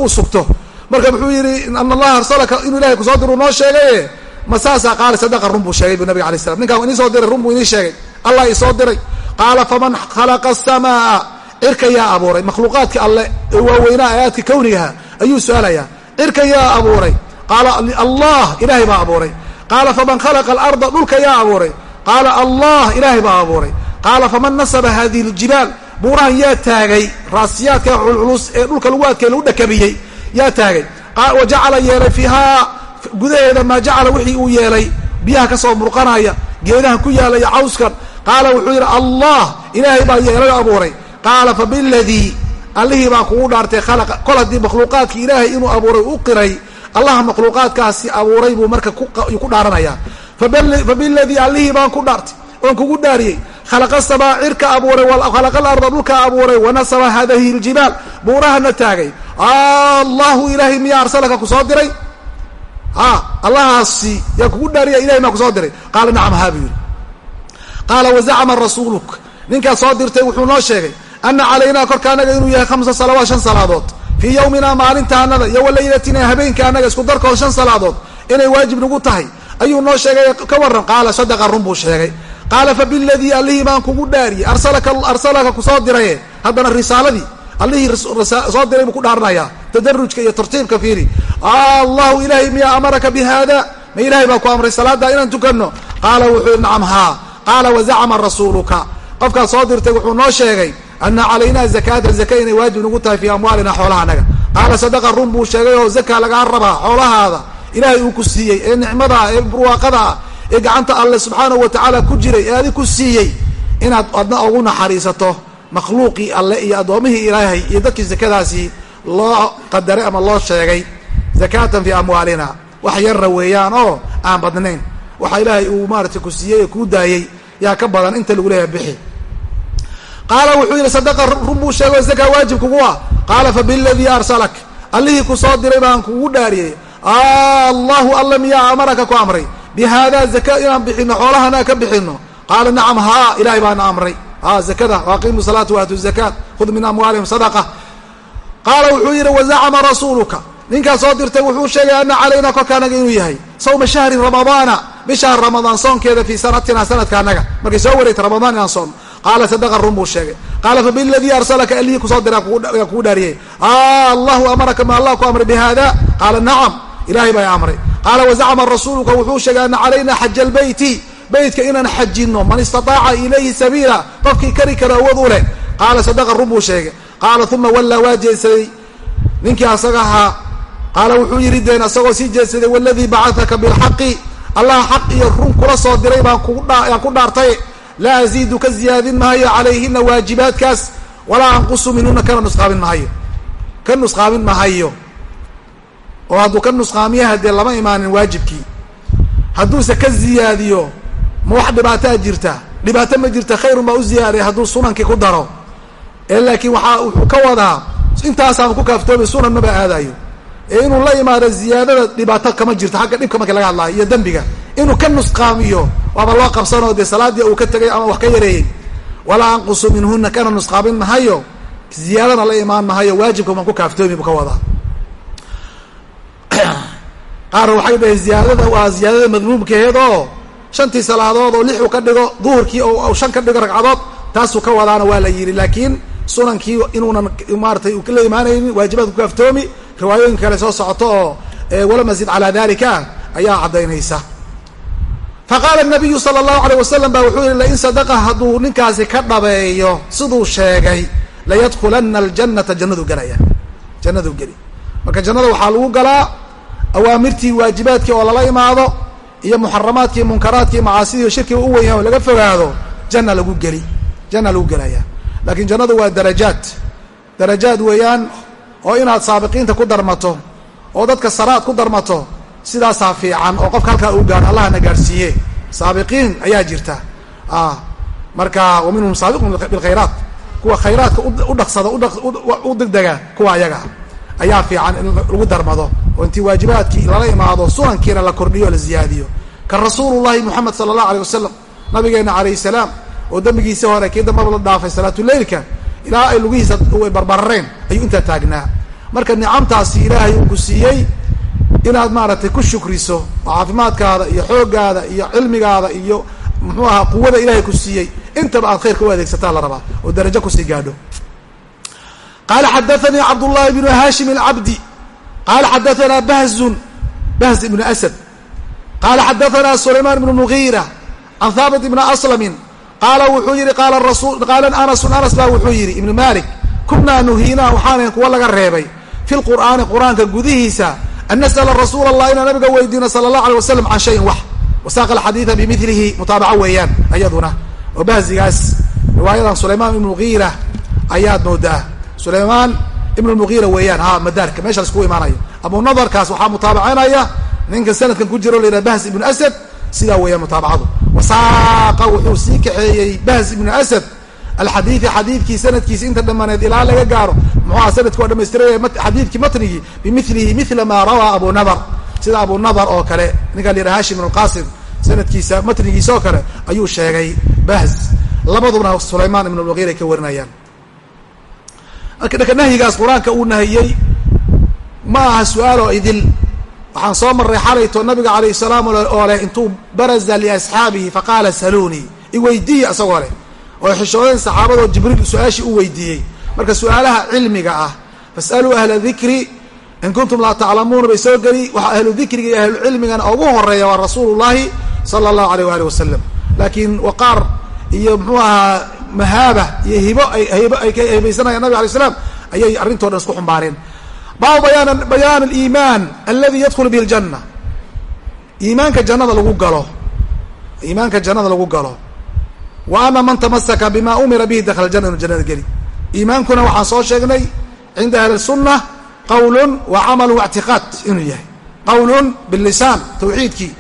uu sugto. Marka muxuu yidhi ana allaha arsalaka inuu ilahay ku soo diru noo sheegaye ma saasaa qaala sadaqa run buu sheegay bu nabiga alay slam ninkaan inii soo diray run buu inii sheegay. Allah isoo diray. Qaala faman khalaqa asamaa cirka yaa abuuray. Makhluuqaadka alle ee waaweynaa aayaadka kawnigaha ayuu su'aalayaa. Cirka yaa abuuray. Qaala allah ilahay baa abuuray. Qaala faman khalaqa alarda? Dhulka yaa abuuray. Qaala allah ilahay baa abuuray. Qaala faman nasaba hadihi ljibaal buurahan yaa taagay. Raasiyaadka culculus ee dhulka lagu adkay lagu dhakabiyey yaa taagay. Wa yeelay fiihaa gudaheeda maa jacala wixii uu yeelay biyaha ka soo murqanaya geedahan ku yaalaya cawskan qaala wuxuu yidhi allah ilaahay baa yeelay abuuray. Qaala fabiladii allihii baa kugu dhaartay khalaqa kol haddii makhluuqaadki ilaahay inuu abuuray u qiray allaha makhluuqaadkaasi abuuray buu marka ku dhaaranayaa fabiladii allihii baan ku dhaartay oon kugu dhaariyey khalaqa samaa cirka abuuray khalaqa alarda dhulka abuuray wanasaba hadihi ljibaal buurahana taagay allahu ilaahay miyaa arsalaka ku soo diray a allahaasi yaa kugu dhaariya ilahay maa ku soo diray. Qaala nacam haa buu yidhi. Qaala wazacama rasuuluk. Ninkaas soo dirtay wuxuu noo sheegay ana calaynaa korka annaga inuu yahay khamsa salawaat shan salaadood. Fii yowmina maalinta anada iyo walaylatina habeenka annaga isku darkood shan salaadood inay waajib nagu tahay. Ayuu noo sheegay ka warran qaala sadaqa run buu sheegay. Qaala fabiladii allihii baan kugu dhaariyey. Arsalaka arsalaka ku soo diraye. Haddana risaaladii allihii soo diray buu ku dhaaranayaa tadarujka iyo tartiibka fiiri. Allahu ilaahay miyaa amaraka bi ma ilahay baa ku amray salaada inaan tukano qaala wuxuu nacam haa. Qaala wazacama rasuuluka. Qofkaas soo dirtay wuxuu noo sheegay ana calaynaa zakaata zaka inay waajib nagu tahay fii amwaalina xoolahanaga qaala sadaqa run buu sheegay oo zaka lagaa rabaa xoolahaada. Ilaahay uu ku siiyey ee nicmadaa ee burwaaqadaa ee gacanta alle subxaanahu watacaala ku jiray ee adig ku siiyey. Inaad adna ugu naxariisato makhluuqii alle iyo addoomihii ilaahay iyo dadkii zakadaasi loo qadaray ama loo sheegay zakatan fii amwaalina. Wax yarna weeyaan oo aan badnayn. Waxa ilaahay uu maaratay ku siiyey ee kuu daayey yaa ka badan inta lagu leeyahay bixi. Qaala wuxuu yidhi sadaqa run buu sheego zakaa waajib kugu ah. Qaala fabiladii arsalak. Allihii ku soo diray baan kugu dhaariyey. Allahu alla miyaa amaraka ku amray. Bi haadaa zaka inaan bixino xoolahana ka bixino qaala nacam haa ilahay baana amray ha zakada waaqimu salaata waatu zakaat khud min amwaalihim sadaqa. Qaala wuxuu yidhi wazacama rasuuluka. Ninkaa soo dirtay wuxuu sheegay ana calayna korka inuu yahay. Sawma shahri ramadaana bisha ramadaan soonkeeda fii sanatina sanadka anaga markay soo wareegta ramadaan inaan soon. Qaala sadaqa run buu sheegay. Qaala fabiladii arsalaka allihii ku soo diray yaa kugu dhaariyey allahu amaraka ma allah ku amray bi qaala nacam ilahay baa amray. Qaala wazacama rasuuluka? Wuxuu sheegay ana calayna xaja albeyti beytka inaan xajino man istataaca ilayhi sabiila qofkii kari kara awood u leh. Qaala sadaqa run buu sheegay. Qaala uma wallaa waa jeedsaday ninkii asaga ahaa qaala wuxuu yidhi deen isagoo sii jeedsaday waladii bacataka bilxaqi allah xaq iyo run kula soo diray baan ku dhaartay. Laa aziidu ka ziyaadin mahayo calayhina waajibaadkaas walaa anqusu minhuna kana nusqaamin mahayo ka nusqaamin mahayo oo hadduu ka nusqaamiyaha dee lama imaanin waajibkii. Hadduuse ka ziyaadiyo ma wax dhibaataa jirta? Dhibaato ma jirta? Khayrun baa u ziyaadaya hadduu sunankii ku daro. Ee laakiin waxaa wuxuu ka wadaa intaasaan ku kaaftoomi sunan maba aadayo ee inuu la imaado ziyaadada dhibaato kama jirto xagga dhibka marka laga hadlaayo iyo dembiga. Inuu ka nusqaamiyo waaba loo qabsanoo dee salaadii uu ka tegay ama wax ka yareeyey. Walaa anqusu minhuna kana nusqaamin mahayo. Ziyaadana la imaan mahayo waajibka maan ku kaaftoomi buu ka wadaa. Qaar waxay dhaheen ziyaadada waa ziyaadada madmuumkaheed oo shantii salaadood oo lix uu ka dhigo duhurkii oo shan ka dhigo ragcadood taasuu ka wadaana waa la yidhi. Laakiin sunankii inuunan maaratay uu la imaanaynin waajibaadka ku kaaftoomi riwaayooyin kale soo socoto oo wala mazid calaa dalika ayaa caddaynaysa. Faqaala nabiyu sala allahu alayh wasalam ba wuxuu yihi lain sadaqa hadduu ninkaasi ka dhabeeyo siduu sheegay layadkulana aljannata jannadu gelaya jannadu geli. Marka jannada waxaa lagu galaa awaamirtii waajibaadkii oo lala imaado iyo muxaramaadkii munkaraadkii macaasidii shirkiga u weyn oo laga fogaado janna lagu geli janna lagu gelaya. Laakiin jannadu waa darajaad. Darajaad weeyaan oo inaad saabiqiinta ku darmato oo dadka saraad ku darmato sidaasaa fiican oo qofka halkaa uu gaaro allahna gaadhsiiye saabiqiin ayaa jirta. Marka wa minhum saabiqun bilkhayraat kuwa khayraadka u dhaqsada u degdega kuwa ayaga. Ayaa fiican in lagu darmado oo intii waajibaadkii lala imaado sunankiina la kordhiyo o la ziyaadiyo. Ka rasuulu llahi moxamed sala allahu aleyh wasalam nabigeena calayh salaam oo dembigiisa hore kii dambaba la dhaafay salaatuleylka ilaa ay lugihiisa barbarareen ayuu intaa taagnaa. Marka nicamtaasi ilaahay uu ku siiyey inaad maaragtay ku shukriso oo caafimaadkaada iyo xooggaada iyo cilmigaada iyo muxuu ahaa quwada ilaahay ku siiyey intaba aad khayrka u adeegsataa la rabaa oo darajo ku sii gaadho. Qaala xadaanii cabdullahi bnu hashim alcabdi qaala xadaanaa bahzun bahz ibnu asad qaala xadaanaa sulaymaan ibnu mugiira can haabit ibni aslamin qaala wuxuu yihi qaala qaala anasun anas baa wuxuu yidhi ibnu malik kunaa nuhiinaa waxaanan kuwa laga reebay fi lqur'aani qur'aanka gudihiisa an nas'ala rasuula allah inaan nabiga weydiino sala allah alay wasalam can shayin wax wasaaqa alxadiida bimilihi mutaabaco weeyaan ayaduna oo bahzigaas riwaayadan sulaymaan ibnu mugiira ayaad ibnu mugiira weeyaan ha madaarka meesha laiskugu imaanayo. Abu nadarkaas waxaa mutaabacanaya ninka sanadkan ku jiro la yidhaha bahz ibnu asad sidaa weeyaan mutaabacadu. Wasaaqa wuxuu sii kaxeeyey bahz ibnu asad alxadiidi xadiidkii sanadkiisi inta dhamaneed ilaa laga gaaro. Muxuuha sanadki waa dhamaystiraya xadiidkii matnigii bimilihi mila maa rawaa abu nadar. Sida abu nadar oo kale ninka la yidhaha hashim ibnu qasim sanadkiisa matnigiisa oo kale ayuu sheegay bahz. Labadubna sulaymaan ibnu mugiir ay ka warinayaan marka nahyigaas qur'aanka uu nahiyey ma aha su'aaloo idil. Waxaan soo marray xalayto nabiga calayh salaam oo leh intuu baraza liasxaabihi faqaala saluunii iweydiiya isagoo leh oo xishoodeen saxaabadoo jibriil su'aashii u weydiiyey. Marka su'aalaha cilmiga ah fasaluu ahla dikri in kuntum laa taclamuuna bay soo geli waxaa ahlu dikriga iyo ahlucilmigana ugu horreeya waa rasuulu llahi sala allahu aleyh waali wasalam laakiin waqaar iyo muxuu ahaa mahaaba iyo hibo ay hibo ay ka hebaysanayaan nabig alay slam ayay arrintoo dhan isku xumbaareen. Baabu bayaan bayaan aliimaan aladi yadkhulu bihi ljanna iimaanka jannada lagu galo iimaanka jannada lagu galo. Wa ana man tamasaka bima umira bihi dakhala ljana inu jannada geli. Iimaankuna waxaan soo sheegnay cinda ahli sunna qawlun wa camalu waictiqaad inuu yahay. Qawlun billisaan tawxiidkii.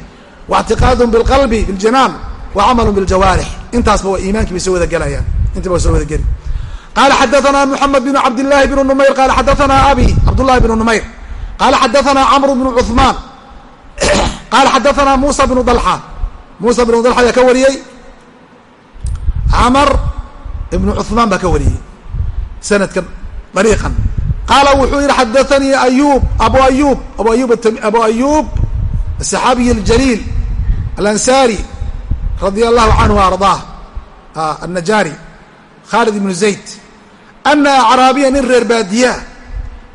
Waictiqaadun bilqalbi biljanaan wa camalu biljawaarix intaasba waa iimankii bay soo wada gelayaan intaba waa soo wada geli qala xadaana mحamed بn cabd لlahi بn نmayr qala xadaana abi cabdالlahi بn نmayr qala xadaana cmr بn cثman qala xadaana musa بn dلxa musa بn dلxa ayaa ka wariyey camr ibn cثmaan baa ka wariyey sanadkan dariiqan qaala wuxuu yihi xadaanii ayub abu ayub abu ayub abu ayub aلصaxaabiy اljaliil alansari radia allahu canhu ardaa annajaari khaalid ibnu zayd ana acraabiya nin reer baadiyaa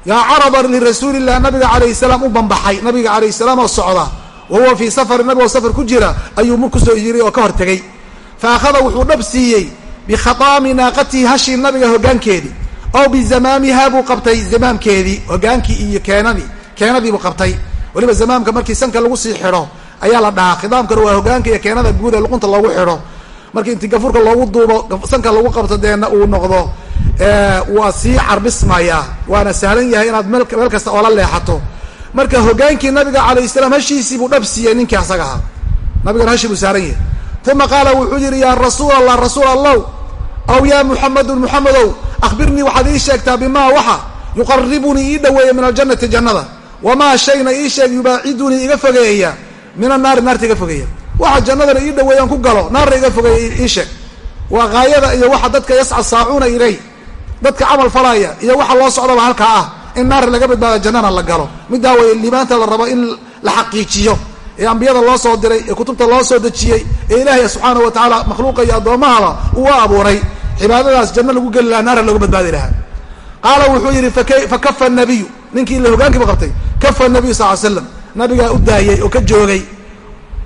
yacrada lirasuuli illah nabiga calayhi salaam u banbaxay nabiga calayhi salaam oo socda wahuwa fii safarin nabigoo safar ku jira ayuu mur ku soo yiray oo ka hor tegey fa wuxuu dhab siiyey bikhataami naaqatihi hashii nabiga hoggaankeedii ow bizamaamihaa buu qabtay zamaamkeedii hoggaankii iyo keenadii keenadiibuu qabtay. Weliba zamaamka markii sanka lagu sii xidho ayaa la dhahaa. Khidaamkana waa hoggaanka iyo keenada guud ee luqunta loogu xidho. Markii inti gafurka loogu duubo sanka lagu qabto deena uu noqdo waa sii carbismayaa waana sahlan yahay inaad meel kasta oola leexato. Marka hoggaankii nabiga calayh salaam hashiisii buu dhab siiyey ninkii asaga ahaa. Nabigana hashi buu saaran yahay. Uma qaala wuxuu yihi yaa rasuul allah rasuul allow aw yaa muxamedun muxamedow akhbirnii waxaad ii sheegtaa bimaa waxa yuqaribunii ii dhoweeya min aljannati jannada. Wamaa shayna ii sheeg yubaacidunii iga fogeeya min annaari naarta iga fogeeya. Waxa jannadana ii dhaweeyaan ku galo naarna iga fogeeya ii sheeg. Waa gaayada iyo waxa dadka yasca saacuuna ilay dadka camal falaya iyo waxa loo socdaba halkaa ah in naarna laga badbaado jannana la galo. Middaa way liibaanta la rabo in la xaqiijiyo ee ambiyada loo soo diray ee kutubta loo soo dejiyey ee ilaahay subxaanahu wa tacaala makhluuqa iyo addoommahaba uu abuuray. Cibaadadaas janno lagu geli lahaa naarna looga badbaadi lahaa. Qaala wuxuu yidhi fa kafa nabiyu ninkii ila hogaankiiba qabtay kafa nabiyu sal l slam nabigaa u daayey oo ka joogay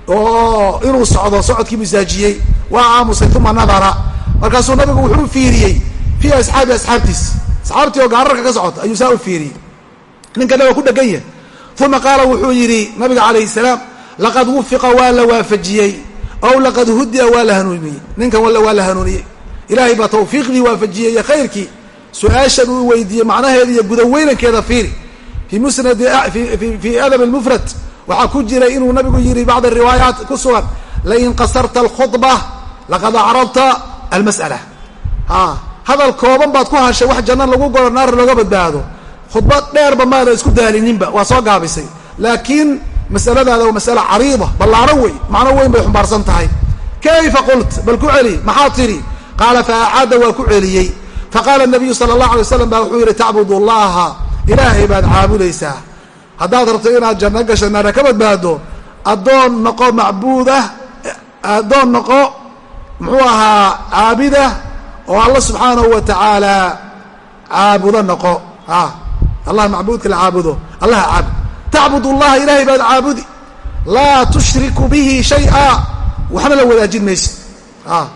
oo inuu socdo socodkii misaajiyey. Waa aamusay uma nadara. Markaasuu nabigu wuxuu fiiriyey fii asxaabi asxaabtiis. Asxaabtii oo gaararka ka socota ayuu saa u fiiriyey. Ninka nabiga ku dhegan yahay. Uma qaala wuxuu yidhi nabiga calayhi salaam laqad wufiqa waa la waafajiyey. Ow laqad hudia waa la hanuuniyey. Ninkan waa la hanuuniyey. Ilaahay baa tawfiiqdii waafajiyey iyo khayrkii. Su'aashan uu weydiiyey macnaheeda iyo gudaweynankeeda fiiri fii musnadi fii adab lmufrad waxaa ku jira inuu nabigu yidhi bacd riwaayaat ku sugan lain qasarta alkhudba laqad acrabta almas'ala a hadal kooban baad ku hashay wax janna lagu golo naar looga badbaado khudbad dheerba maada isku daalininba waa soo gaabisay laakiin masaladaada waa masala cariida ballaaran wey macno weyn bay xumbaarsan tahay kayfa qult bal ku celi maxaa tidhi qaala fa acaada waa ku celiyey faqaala nabiyu sala allahu alay waslam baa wuxuu yidhi tacbud allaha ilaahay baad caabudaysaa. Haddaad rabto inaad janno gasho naara ka badbaado addoon noqo macbuud ah addoon noqo muxuu ahaa caabida oo alla subxaanahu wa tacaala caabudo noqo. A allah macbuudka la caabudo. Allaha caabud. Tacbud allaha ilaahay baad caabudi. Laa tushriku bihi shay-a. Waxna la wadaajin maysid. A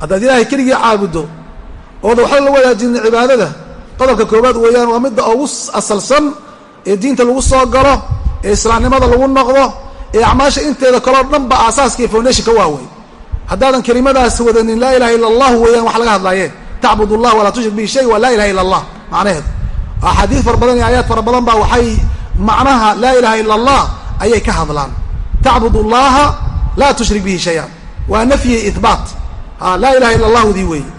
haddaad ilaahay keligii caabuddo ooda waxba la wadaajinin cibaadada qodobka koobaad weeyaan waa midda ugu asalsan ee diinta lagu soo galo ee islaamnimada lagu noqdo ee acmaasha inteeda kaloo dhan ba aasaaskii foundation ka waawey haddaadan kelimadaas wadanin laa ilaha illa allah weeyaan wax laga hadlaayee tacbud allah walaa tushrik bihi shay waa laa ilaha illa allah macnaheedu. Axaadiis fara badan iyo aayaad fara badan baa waxay macnaha laa ilaha illa allah ayay ka hadlaan. Tacbud allaha laa tushrik bihi shayan. Waa nafyi ihbaat a laa ilaha illa allahudii weeye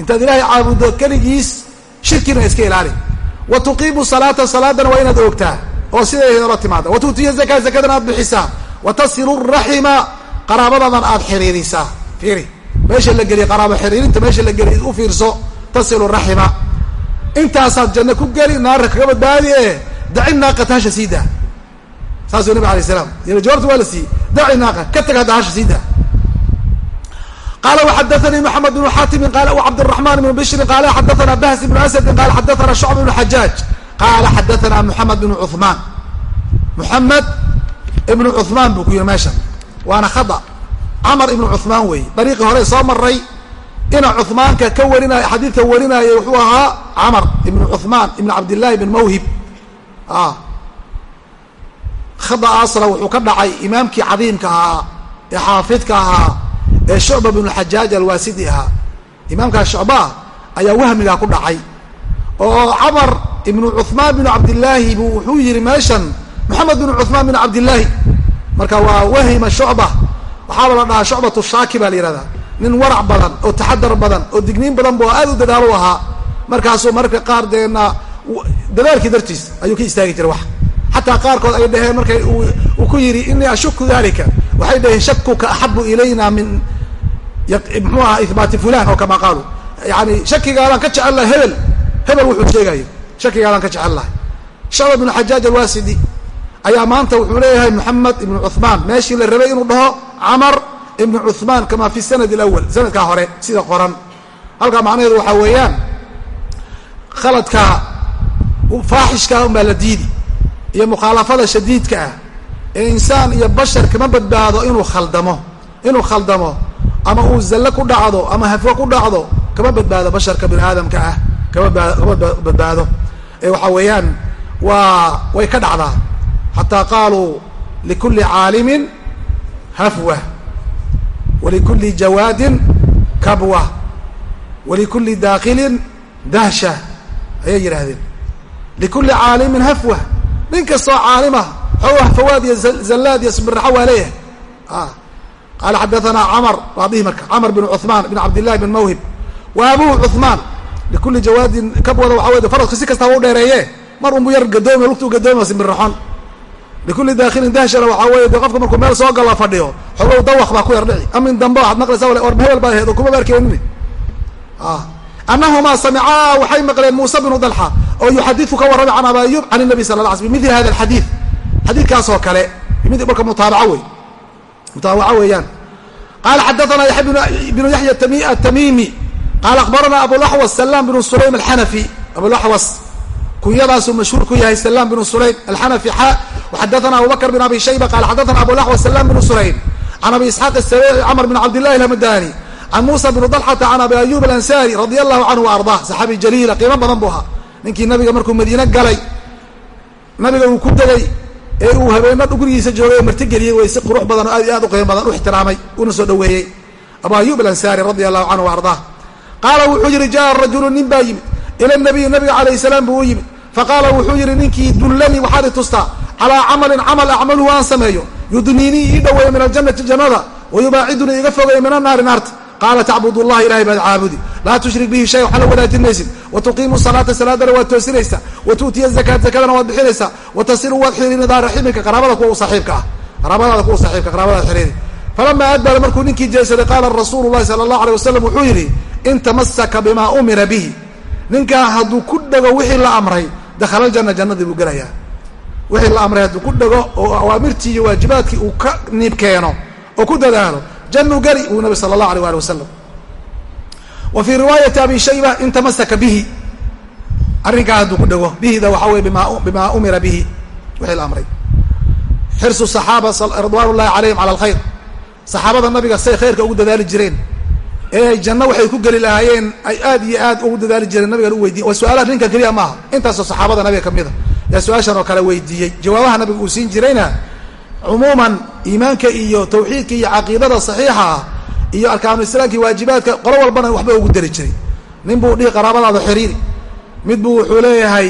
intaad ilaahay caabuddo keligiis shirkina iska ilaali wa tuqiimu salaata salaadana waa inaad oogtaa. Oo sideeda la timaada wa tuutiya zakaa zakadana aad bixisaa. Wa tasilu raxima qaraabadadan aad xiriirisaa. Fiiri. Meesha la geliy qaraabo xiriirinta meesha la geliy u fiirso tasilu raxima intaasaad janno ku geli naarka kaga badbaadi ee daci naaqata hasha sii daa. Saasuu nabig alay slam jawaabta waa la siiyey. Daci naaqa ka tag hadda hasha sii daa qala وxadثnي محamed بن xatim qal cabdالرحman بن bشri qala xadثna bahs بن asdi qala xadثna شعب بن xajاaج qala xadثna محamed بن cثman محamed بن cثman buu ku yihi meesha waana khطأ cmr iبn cثman wey dariiqii hore soo maray ina cثmaanka ka warinay xadiidka warinayay wuxuu ahaa cmr iبn cثman iبn cabdالlahi بn mawhib khaطأaasna wuxuu ka dhacay imaamkii cadiimka ahaa ee xaafidka ahaa ee shucba bnu xajaaj alwaasidi ahaa. Imaamkaa shucbaa ayaa wahmigaa ku dhacay oo camar ibnu cuثmaan binu cabdillaahi buu wuxuu yihi meeshan moxamed binu cuثmaan binu cabdillaahi. Marka waa wahima shucba waxaaba la dhahaa shucbatu shaaki baa la yihahdaa nin warac badan oo taxadar badan oo digniin badan bu aad u dadaalo ahaa. Markaasuu mararka qaar deena dadaalkii dartiis ayuu ka istaagi jiray wax. Xataa qaarkood ay dhaheen markay uu ku yidhi inii ashuku dalika waxay dhaheen shakuka axabu ilayna min mxuu ahaa ibaati fulan oo kama qaalo yani shakigaalaan ka jecel lahay hebel hebel wuxuu sheegayo shakigaalaan ka jecel lahay shacba bnu xajaaj alwasidi ayaa maanta wuxuu leeyahay maxamed ibnu cuhmaan meeshii la rabay inuu dhaho camar ibnu cuhmaan kamaa fi sanad alawal sanadkaa hore sida qoran. Halkaa macnaheedu waxaa weeyaan khaladka faaxishkaa unbaa la diidi. Iyo mukhaalafada shadiidka ah ee insaan iyo bashar kama badbaado inuu khaldamo inuu khaldamo ama uu zalle ku dhacdo ama hafwo ku dhacdo kama badbaado basharka bini aadamka ah kama badbaado. Ee waxaa weeyaan waa way ka dhacdaa. Xataa qaaluu likulli caalimin hafwa walikulli jawaadin kabwa walikulli daakilin dahsha ayay yidhaahdeen. Likulli caalimin hafwa nin kastoo caalima xooga hafawaad iyo zallaad iyo sbiraxo waa leeyahay qaala xadaanaa camar waa dhihi marka camar bin cumaan bin cabdillahi bin mawhib wa abuhu cumaan likulli jawaadin kabwada waxa wey faraska si kastaba u dheereeye mar unbu yar gadoomi lugta u gadoomi likulli daakilin dahshana waxaa weye de qofka markuu meel soo gala fadhiyo xogow dawaq baa ku yar dhici amin damba waxaad maqlaysaa wal orba hebel baa aheed oo kuma baarkeenine anahumaa samicaa waxay maqleen muuse binu dalxa oo yuxadiu ka warramay can abi ayub can nabi sala la sl bimili hada alxadiid xadiidkaas oo kale marka mutaabaca wey mutaabaco weeyaan qaala xadaana yaxya bnu yaxya atamimi qaala akbarana abulaxwas salaam bnu sulaym alxanafi abulaxwas kunyadaasuu mashhuur ku yahay salaam bnu sulaym alxanafi xa waxadaana abubakr bn abi shayba qaala xadaana abulaxwas salaam bnu sulaym can abi isxaaq asabeeci camr bn cabdillahi alhamadani can muusa bn dalxata can abi ayub alansari radia allahu canhu wa ardah saxaabi jaliila qiimo badan buu ahaa ninkii nabiga markuu madiine galay nabiga uu ku degay ee uu habeeno gurigiisa joogay oo martigeliyey way si qurux badan oo aad iyo aad u qiimo badan u ixtiraamay una soo dhaweeyey abu ayub alansaari radia allahu canhu ardaa qaala wuxuu yihi jaa rajulu nin baa yimid ila nabiyi nabiga calayh salaam buu u yimid. Faqaala wuxuu yihi ninkii dullanii waxaad i tustaa calaa camalin camal acmaluhu aan sameeyo. Yudniinii ii dhoweeyo min aljannati jannada wayubaacidunii iga fogeeyo min annaari naarta qaala tacbud llaha ilahay baad caabudi laa tushrik bihi shay waxna wadaajin maysid watuqiimu salaata salaadana waad toosinaysaa watu'tiya zakaat zakadana waad bixinaysaa watasilu waad xiriiri daa raximika qaraabada kuwa saiibka ah qaraabadaada kuwa saiibka qaraabadaad xiriiri falamaa adbara markuu ninkii jeesaday qaala rasuulu llahi sala allahu alay wasalam wuxuu yidhi in tamasaka bimaa umira bihi ninkaa hadduu ku dhego wixii la amray dakhala ljana jannadii buu gelayaa wixii la amray hadduu ku dhego oo awaamirtii iyo waajibaadkii uu ka niib keeno oo ku dadaalo janu geli uu nabi sala allah alay ali wasalam wa fii riwaayati abi shayba in tamasaka bihi arrinkaa hadduu ku dhego bihida waxaa weye bima umira bihi wixii la amray xirsu saxaaba ridwaan ullahi calayhim cala alkhayr saxaabada nabiga say khayrka ugu dadaali jireen ee janno waxay ku geli lahaayeen ay aad iyo aad ugu dadaali jireen nabigan u weydiye waa su'aalaha ninkan keliya maaha intaasoo saxaabada nabiga ka mida yaa su'aashan oo kale weydiiyey jawaabaha nabiga uu siin jirayna cumuuman iimaanka iyo tawxiidka iyo caqiidada saxiixa ah iyo arkaanu islaamki waajibaadka qolo walbana waxba ugu dari jiray. Nin buu dhihi qaraabadaada xiriiri. Mid buu wuxuu leeyahay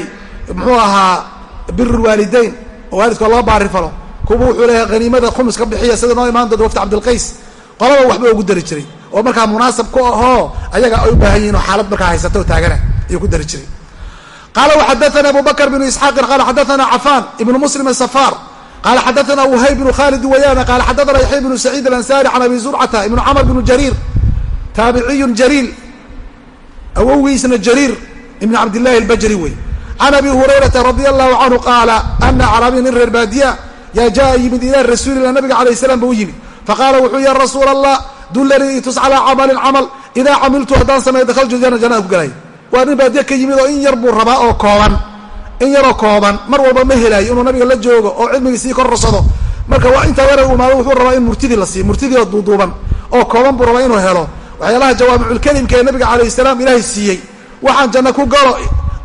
muxuu ahaa biru lwaalidayn oo waalidkoo loo baari falo. Kuwa wuxuu leeyahay haniimada khumis ka bixiya sida noo imaan doonta wafti cabdilqays qolaba waxba ugu dari jiray. Oo markaa munaasab ku ahoo ayaga ay u baahan yihiin oo xaalad markaa haysata oo taagana ayuu ku dari jiray. Qaala waxadaana abu bakr bnu isxaaqin qaala xadaana cafaan ibnu muslim safar qala xadaana whayb bnu khalid wayana qala xadaana yaxya bnu saciid alansari can abi zurcata ibnu camr bnu jariir taabiciyun jariil awowgiisna jariir ibn cabdillahi albajri wey can abi hurayrata radia allahu canhu qaala ana acraabiya nin reer baadiya yaa jaa yimid ila rasuulillah nabiga alayh salam buu u yimid faqaala wuxuu ya rasuula allah dullanii itus calaa camalin camal idaa camiltu haddaan sameeyo dakhaltu jana jannada ku galay waa nin baadiya ka yimid oo in yar buu rabaa oo kooban in yaroo kooban mar walba ma helaayo inuu nabiga la joogo oo cilmigii sii korarsado marka waa intaa yara umaado wuxuu rabaa in murtidii la siiyo murtidii oo duuduuban oo kooban buu rabaa inuu helo. Waxyaalaha jawaamiculkelimka ee nabiga calayh salaam ilaahay siiyey waxaan janno ku galo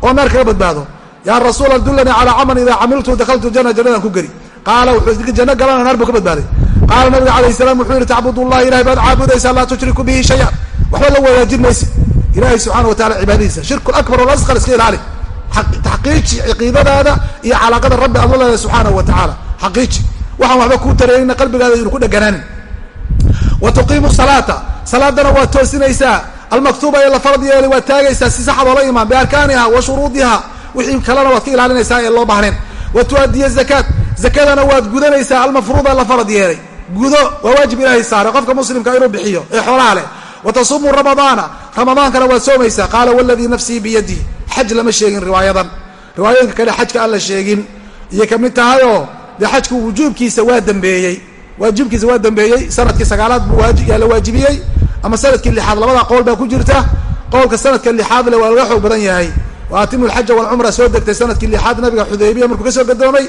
oo naar kaga badbaado. Yaa rasuula dullanii calaa camal idaa camiltu dakhaltu jana jannadaan ku geli. Qaala wuxuu janno galana naar buu ka badbaaday. Qaala nabiga calayh salaam wuxuu yihi tacbud llahi ilahay baad caabudaysaa laa tushriku bihi shayan. Waxba la wadaajin maysid. Ilahay subxaana wa tacala cibaadadiisa. Shirku lakbar walasqar iska ilaali xaqiiji caqiidadaada iyo calaaqada rabbi aad la leedahay subxaanahu wa tacaala xaqiiji waxaan waxba kuu tareenina qalbigaada ynu ku dheganaanin wa tuqiimu salaata. Salaadana waad toosinaysaa. Almaktuuba ee la farad yeelay waad taagaysaa. Si saxad oola imaan biarkaaniha wa shuruudiha wixii kalena waad ka ilaalinaysaa ee loo baahnayn. Wa tu'adiya zakaat. Zakadana waad gudanaysaa almafruuda la farad yeelay. Gudo. Waa waajib ilaahay saaray qofka muslimka inuu bixiyo ee xoolaha leh wa tasuumu ramadaana ramadaankana waad soomaysaa qaala waladii nafsii biyadih xaj lama sheegin riwaayadan riwaayooyinka kale xajka aan la sheegin iyo ka mid tahayoo dee xajku wujuubkiisa waa dambeeyey waajibkiisa waa dambeeyey sannadkii sagaalaad buu yaa la waajibiyey ama sannadkii lixaad labada qowl baa ku jirta qowlka sanadka lixaad le waa laga xoog badan yahay wa atimu lxaja walcumra soo degtay sannadkii lixaad nabiga xudaybiya markuu ka soo gadoomay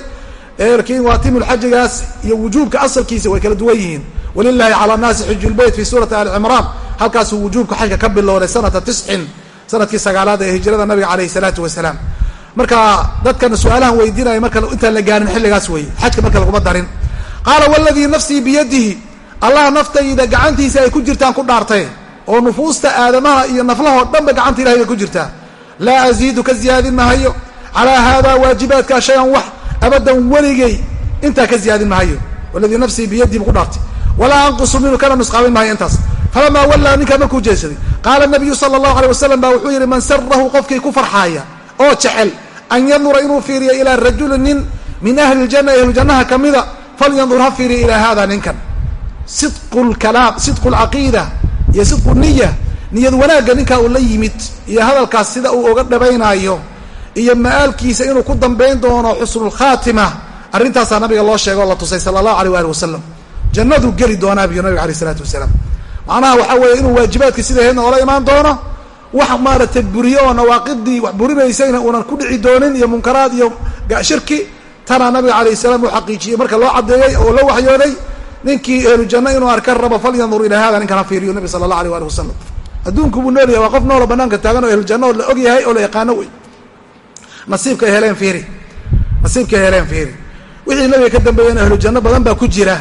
laakiin wa atimu lxajigaas iyo wujuubka asalkiisa way kala duwan yihiin. Walilahi cala naasi xiju lbeyt fi suurati ali cimraan. Halkaasuu wujuubka xajka ka bilowday sanata tiscin sannadkii sagaalaad ee hijrada nabiga calayhi salaatu wasalaam. Marka dadkana su'aalahan weydiinaya marka intaan la gaarin xilligaas wey xajka marka laguma darin. Qaala waladii nafsii biyadihi allah naftayda gacantiisa ay ku jirtaan ku dhaartay oo nufuusta aadamaha iyo naflahoo dhanba gacanta ilahay bay ku jirtaa. Laa aziidu ka ziyaadin mahayo calaa haadaa waajibaadka shay-an abadan weligay intaa ka ziyaadin mahayo waladii nafsii biyadihi bu ku dhaartay. Walaa anqusu minhu kana nusqaamin mahayo intaas. Falamaa wallaa ninkaa markuu jeesaday qaala nabiyu sala allahu alay wasalam baa wuxuu yidhi man sarahu qofkii ku farxaaya oo jecel an yandura inuu fiiriyo ilaa rajulin nin min ahli ljanna ahlujannaha ka mida falyandur ha fiiriyo ilaa hada ninkan. Sidqu lkalaam iyo sidqu niya niyad wanaagga ninkaa uu la yimid iyo hadalkaas sida uu oga dhabaynaayo iyo ma'aalkiisa inuu ku dambayn doono xusnulkhaatima arrintaasaa nabiga loo sheega oo la tusay sala allahu aleyh waali wasalam jannaduu geli doonaa biyo nabiga aleyh isalaatu wasalaam. Macnaha waxaa weeye inuu waajibaadkii sidaheedna oola imaan doono wax maaragtay buriyo oo nawaaqidii wax burinaysayna uunan ku dhici doonin iyo munkaraad iyo shirki tanaa nabiga alayh salaam uu xaqiijiyey marka loo caddeeyey oo la waxyooday ninkii ehlu janno inuu arka rabo falyandur ilaa hada ninkan ha fiiriyo nabi sala allah alay ali wasalam adduunku buu nool yahay waa qof noolo banaanka taagan oo ehlu janno oo la og yahay oo la yaqaano wey nasiibka heleen fiiri. Nasiibka heleen fiiri. Wixii nabiga ka dambeeyana ahlu janno badan baa ku jira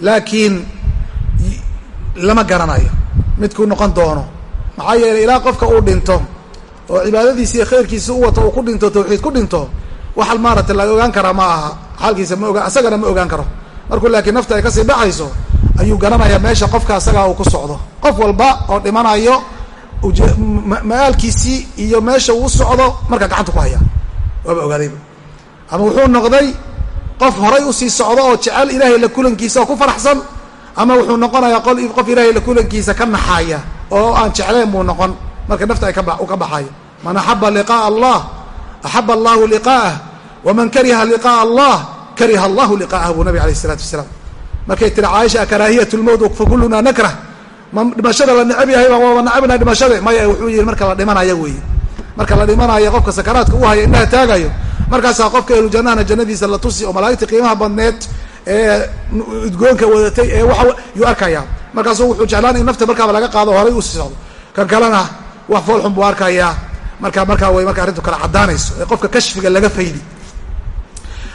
laakiin lama garanayo. Midkuu noqon doono maxaa yeelay ilaa qofka uu dhinto oo cibaadadiisi iyo khayrkiisi u wato uu ku dhinto tawxiid ku dhinto wax maaragtay la ogaan karaa ma aha. Xaalkiisa ma ogaan isagana ma ogaan karo. Markuu laakiin nafta ay ka sii baxayso ayuu garanayaa meesha qofka asagaa uu ku socdo. Qof walba oo dhimanayo magaalkiisii iyo meesha uu socdo markaa gacanta ku haya. Waaba ogaaday? Ama wuxuu noqday qof horay u sii socdo oo jecel ilaahay la kulankiisa oo ku faraxsan ama wuxuu noqonayaa qof ilaahay la kulankiisa ka naxaaya oo aan jeclayn buu noqon. Marka nafta ay u ka baxayo man axaba liqaaa allah axaba allahu liqaa'ah waman kariha liqaaa allah kariha allahu liqaa'ah buu nabi alayh isalaatu wasalaam markay tiri caaisha karaahiyat lmowt fa kullunaa nakrah ma dhimashada la necab yahay waaba necabna dhimashada maya wuxuu yihi marka la dhimanayo weeye marka la dhimanayo qofka sakaraadka u haya indhaha taagayo. Markaasaa qofka ehlujannahana jannadiisa la tusi oo malaa'igta qiimaha badneed ee udgoonka wadatay ee waa yuu arkayaa. Markaasu wuxuu jeclaan in nafta markaaba laga qaado horay u sii socdo kan kalena wax foolxun buu arkayaa. Marka markaa way marka arrintu kala caddaanayso ee qofka kashfiga laga faydi.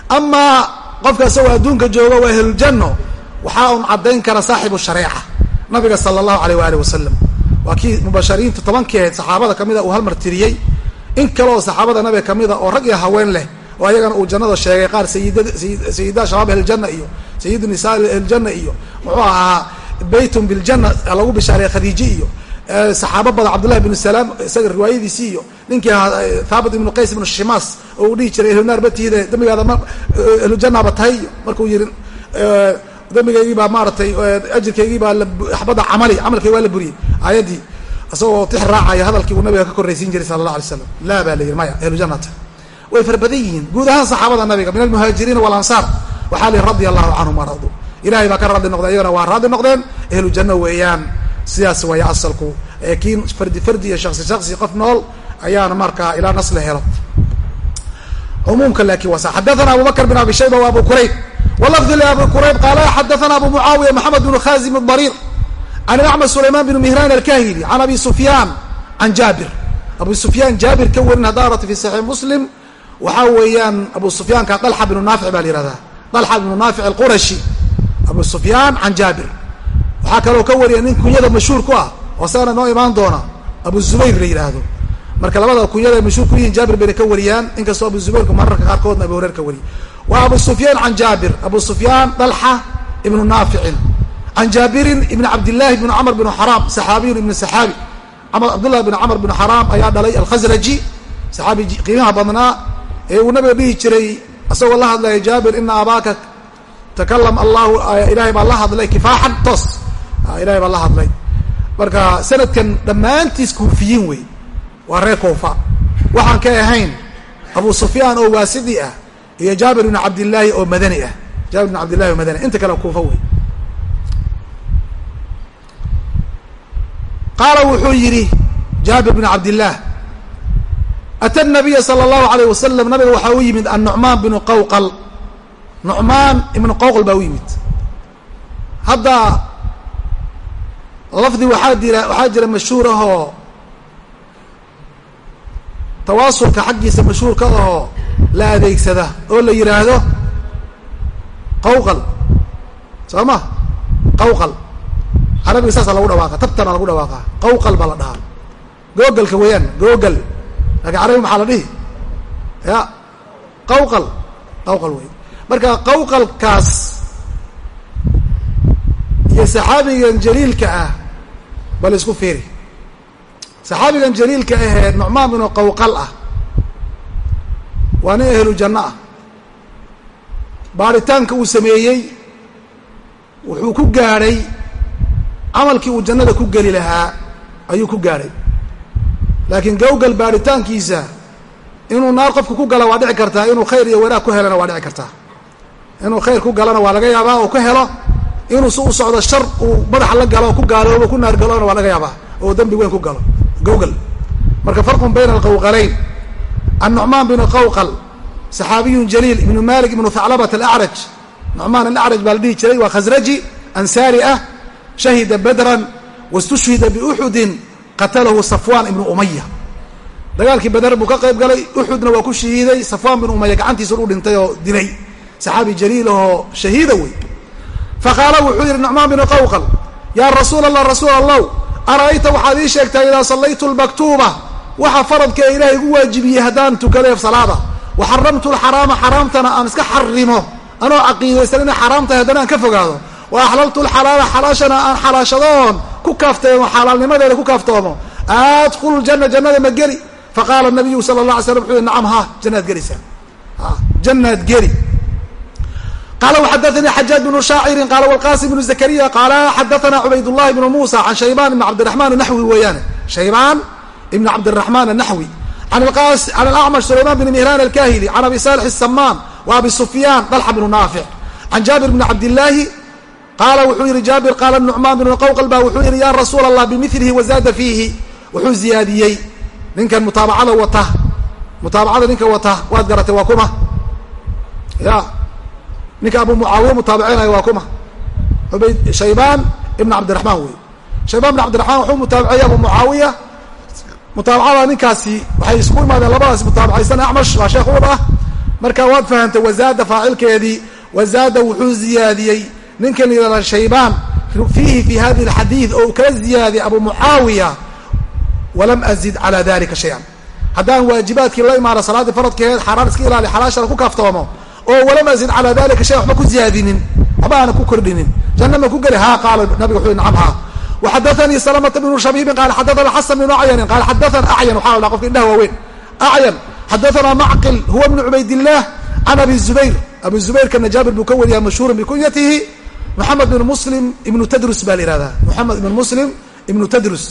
Amaa qofka isagoo adduunka jooga waa ahluljanno waxaa un caddayn kara saaxibu shareeca nabiga sala allahu alayh waali wasalam waa kii mubashariintu tobankii ahayd saxaabada kamida uu halmar tiriyey. In kale oo saxaabada nabiga kamida oo rag iyo haween leh oo ayagana uu jannada sheegay qaar sayida shabaab ahljanna iyo sayidu nisaa ahljanna iyo muxuu ahaa baytun biljana lagu bishaareeye khadiije iyo saxaabo badan cabdullahi bnu salaam isaga riwaayadiisii iyo ninkii thaabit ibnu qays ibnu shimaas oo uu dhihi jiray ehlunaar batiide dambigaada ma ehlujannaaba tahay iyo markuu yihi dambigaygii baa maaratay ajirkaygii baa axbada camali camalkaygi waa la buriyey aayaddii isagoo tix raacaya hadalkii uu nabiga ka korraysiin jiray sala allah alay slam laa baa la yihi maya ehlujanata way fara yihiin. Guud ahaan saxaabada nabiga min almuhaajiriina walansaar waxaa lihi radia allahu canhum aradu ilahay baa ka raadli noqdeen iyagana waa raadli noqdeen. Ehlu janno weeyaan sidaas waaya asalku kiin fardi fardi iyo shaksi shaksi qof nool ayaana markaa ilaa nas la helo. Cumuumka laakiin waa sa xadathana abu bakr bin abi shayba wa abu kurayb wlafdi labi kurayb qaala xadathana abu mucaawiya maxamed bn khazim bariir can acmed sulayman bn mihran alkahili can abi sufyaan can jaabir abu sufyaan jaabir ka warin hadda arata fi saxiix muslim waxaa weeyaan abu sufyaanka dalxa bnu naafic baa la yihahdaa dalxa bnu naafic alqurashi abu sufyaan can jaabir waxaa kaloo ka wariya nin kunyada mashhuur ku ah oo sagana noo imaan doona abu zubayr la yidhaahdo marka labada kunyada mashhuur ku yihiin jaabir bayna ka wariyaan inkastoo abu zubayrku mararka qaarkoodna abu horeer ka wariya wa abu sufyaan can jaabir abu sufyaan dalxa ibnu naaficin can jaabirin ibn cabdillahi bn camr bn xaraam saxaabiyun ibn saxaabi cabdullahi bn camr bn xaraam ayaa dhalay alkhasraji saxaabi qiimaha badnaa. Ee uu nabiga dhihi jiray isagoo la hadlaya jaabir ina abaaka takalam allahu ilahay baa la hadlay kifaaxan toos. Ilahay baa la hadlay. Marka sanadkan dhammaantiis kuufiyiin wey waa reer kuufa. Waxaan ka ahayn abu sufyaan oo waasidi ah iyo jaabir bn cabdillaahi oo madani ah. Jaabir bn cabdillahi oo madani. Inta kale kuufa wey qaala wuxuu yidhi jaabir bn cabdillaah ata nabiya sala allahu alayh wasalam nabiga waxaa u yimid annucmaan bnu qawqal. Nucmaan ibnu qawqal baa u yimid. Hadda lafdi waxaa jira waxaa jira mashhuur tawaasulka xaggiisa mashhuurka ahoo la adeegsada oo la yidhaahdo qawqal. Soo ma qawqal. Carabiga saasa lagu dhawaaqa tabtana lagu dhawaaqa qawqal baa la dhahaa. Googalka weeyaan googal laakiin carabi maxaa la dhihi? Ya qawqal. Qawqal wey marka qawqalkaas iyo saxaabigan jaliilka ah bal isku fiiri. Saxaabigan jaliilka ahee nucmaan binu qawqal ah waa nin ehlu janno ah. Baaritaanka uu sameeyey wuxuu ku gaadhay camalkii uu jannada ku geli lahaa ayuu ku gaadhay laakiin gawgal baaritaankiisa inuu naar qofka ku gala waa dhici kartaa inuu khayr iyo wanaag ku helana waa dhici kartaa. Inuu khayr ku galana waa laga yaabaa oo ku helo inuu si u socdo shar uu madaxa la galo ku gaaloobo ku naar galona waa laga yaabaa oo dembi weyn ku galo. Gawgal. Marka farqun bayna alqawqalayn annucmaan binu qawqal saxaabiyun jaliil ibnu malik ibnu thaclabat alacraj nucmaan alacraj baa la dhihi jiray waa khasraji ansaari ah shahida badran wastushhida biuxudin qatalahu safwan ibnu umaya dagaalkii bader buu ka qayb galay uxudna waa ku shahiiday safwaan bin umaya gacantiisa u dhintay oo dilay saxaabi jaliil ahoo shahiida wey faqaala wuxuu yidhi nucmaan binu qawqal yaa rasuul allah rasuul allow ara'ayta waxaad ii sheegtaa idaa sallaytu lmaktuuba waxa faradka ilaahay igu waajibiyey haddaan tukadee salaada. Waxaramtu lxaraama xaraamtana aan iska xarimo. Anoo caqiidaysan inay xaraam tahay haddana aan ka fogaado. Wa axlaltu lxalaala xalaashana aan xalaashadoon ku kaafteemo xalaalnimadeeda ku kaaftoomo. Adkulu ljana jannada ma geli. Faqaala nabiyu sala la alay slam wuxuu nacam ha jannaad gelisaa jannaad geli. Qala xadaanii xajaaj bnu shaacirin. Qaala wlqasim bnu zakariya. Qaala xadaanaa cubaydllahi bnu muusa can shaybaan ibni cabdiraxmaan naxwi weeyaane. Shaybaan ibn cabdiraxmaan anaxwi can alacmash sulayman bn mihran alkahili can abi salix asamaan wa abi sufyaan dalxa bnu naafic can jaabir bni cabdillaahi qaala wuxuu yihi jaabir qaala nucmaan bnu qawqal ba wuxuu yihi ya rasuul allah bimilihi wazaada fiihi wuxuu ziyaadiyey. Ninkan mutaabacada wata mutaabacada ninka wata waad garatay waa kuma. Ya ninka abu mucaawiya mutaabiceynayo waa kuma. Shaybaan ibn cabdiraxmaan wey shaybaan ibn cabdiraxmaan wuxuu mutaabiceeyey abu mucaawiya mutaabacada ninkaasi waxay isku imaadeen labadaas mutaabacaysan acmash waa sheekh uur ah. Marka waad fahamtay wazaada faacilkeedii wazaada wuxuu ziyaadiyey ninkan yidhahda shaybaan. Fiihi fi hadi alxadiid oo uu kala ziyaadiyey abu mucaawiya. Walam azid cala dalika shay-an. Haddaan waajibaadkii la imaano salaaddii faradkeed xaaraan iska ilaali xalaashana ku kaaftoomo oo walam azid calaa dalika shay waxba ku ziyaadinin waxba aana ku kordhinin. Janna ma ku geli ha qaala nabiga wuxu nacam ha waxadaanii salamata bnu shabiibin qaala xadaana xasan bnu acyanin qaala xadaana acyan waxaa la qofka indhaha waaweyn acyan xadaana macqil huwa bnu cubaydillaah can abi zubayr abi zubayrkana jaabir buu ka wariyaa mashhuuran bikunyatihi moxamed ibn muslim ibnu tadrus baa la yihahdaa moxamed ibn muslim ibnu tadrus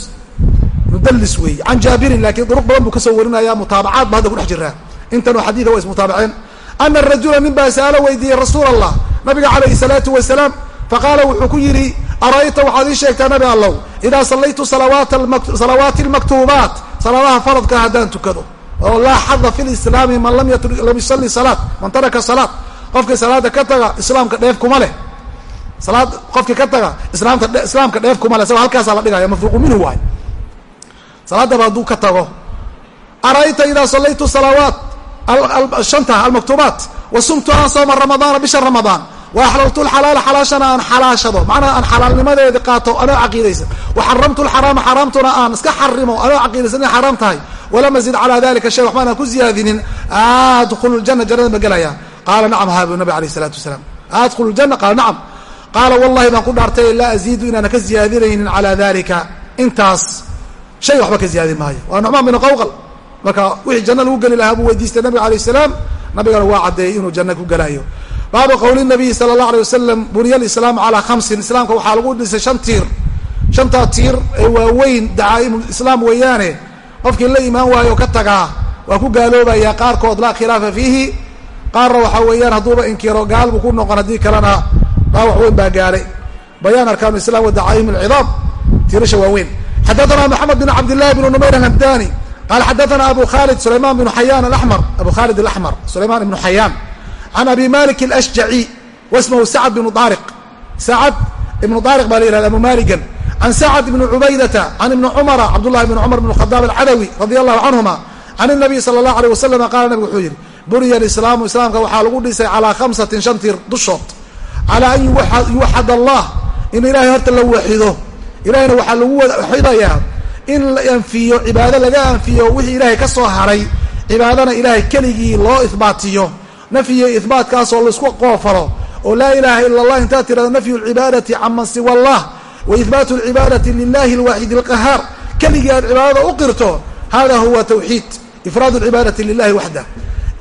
mudallis weeye can jaabirin lakiin duruq badan buu ka soo warinaya mutaabacaad ba hadda kudhex jiraa intanoo xadiida waa ismutaabaceen ana rajula nin baa sa'alo weydiiyey rasuul allah nabiga calayhi salaatu wasalaam faqaala wuxuu ku yidhi ara'ayta waxaad ii sheegtaa nabi allow idaa sallaytu salawaati almaktuubaat salaadaha faradka haddaan tukado oo laa xada fi lislaami man lam yusalli salaat man taraka salaat qofkii salaada ka taga islaamka dheef kuma leh salaad qofkii ka taga islaamka islaamka dheef kuma leh isagoo halkaasaa la dhigaya mafruuqu minhu waay salaadaba hadduu ka tago ara'ayta idaa sallaytu salawaat shanta almaktuubaat wa sumtu aan sooma ramadaana bisha ramadaan wa axlaltu lxalaala xalaashana aan xalaashado macnaha aan xalaalnimadeedi qaato anoo caqiidaysan. Wa xaramtu lxaraama xaraamtuna aan iska xarimo anoo caqiidaysan inay xaraam tahay. Walam azid calaa dalika shay waxba anaan ku ziyaadinin. Adkhulu ljana jannada ma gelaya qaala nacam haabu nabi alayh isalaatu wasalaam. Adkhulu ljana qaala nacam. Qaala wallahi baan ku dhaartay laa aziidu inaana ka ziyaadinaynin calaa dalika intaas shay waxba ka ziyaadin maayo. Waa nucmaan bin qawqal. Marka wixii janno lagu geli lahaa buu weydiistay nabiga alayh salaam. Nabigana waa caddeeyey inuu janno ku gelaayo baabu qowli nabiyi sala allah alay wasalam buniya alislaamu calaa khamsin. Islaamka waxaa lagu dhisay shan tiir. Shantaa tiir ee waaweyn dacaa'imu islaam weeyaane qofkii la imaan waayo ka tagaa waa ku gaaloobaya qaarkood laa khilaafa fiihi. Qaarna waxaa weeyaan hadduuba inkiro gaal buu ku noqon haddii kalena dhaawax weyn baa gaadhay bayaan arkaanu islam wa dacaa'im alcidaam tiirasha waaweyn. Xadathana maxamed bin cabdillahi bn numayr alhamdani. Qala xadaثna abu khalid sulayman bn xayan alamr abu khalid alaxmar sulayman ibnu xayaan can abi malik alashjaci wasmahu sacd bnu ariq sacad ibnu ariq baa la yihahda abu maligan can sacd ibni cubaydata can ibni cumara cabdullahi bn cumar bn khadaab alcadawi radi allahu canhuma can الnabiy salى اllahu alيه wasalam qaala nabigu wuxuu yihi buriya alislaamu islaamka waxaa lagu dhisay calaa khamsatin shan tir dushood calaa an yuwaxad allah in ilahay horta la waxido ilahayna waxaa lagu waxidayaa in la anfiyo cibaado laga anfiyo wixii ilaahay ka soo haray cibaadana ilaahay keligii loo ihbaatiyo nafyiyo ihbaatkaasoo la isku qoofalo oo laa ilaaha ila allah intaad tirahdo nafyu lcibaadati caman siwa allah wa ihbaatu lcibaadati lilahi alwaaxid alqahaar. Keligii aad cibaadada u qirto hada huwa tawxiid ifraad lcibaadati lilahi waxdah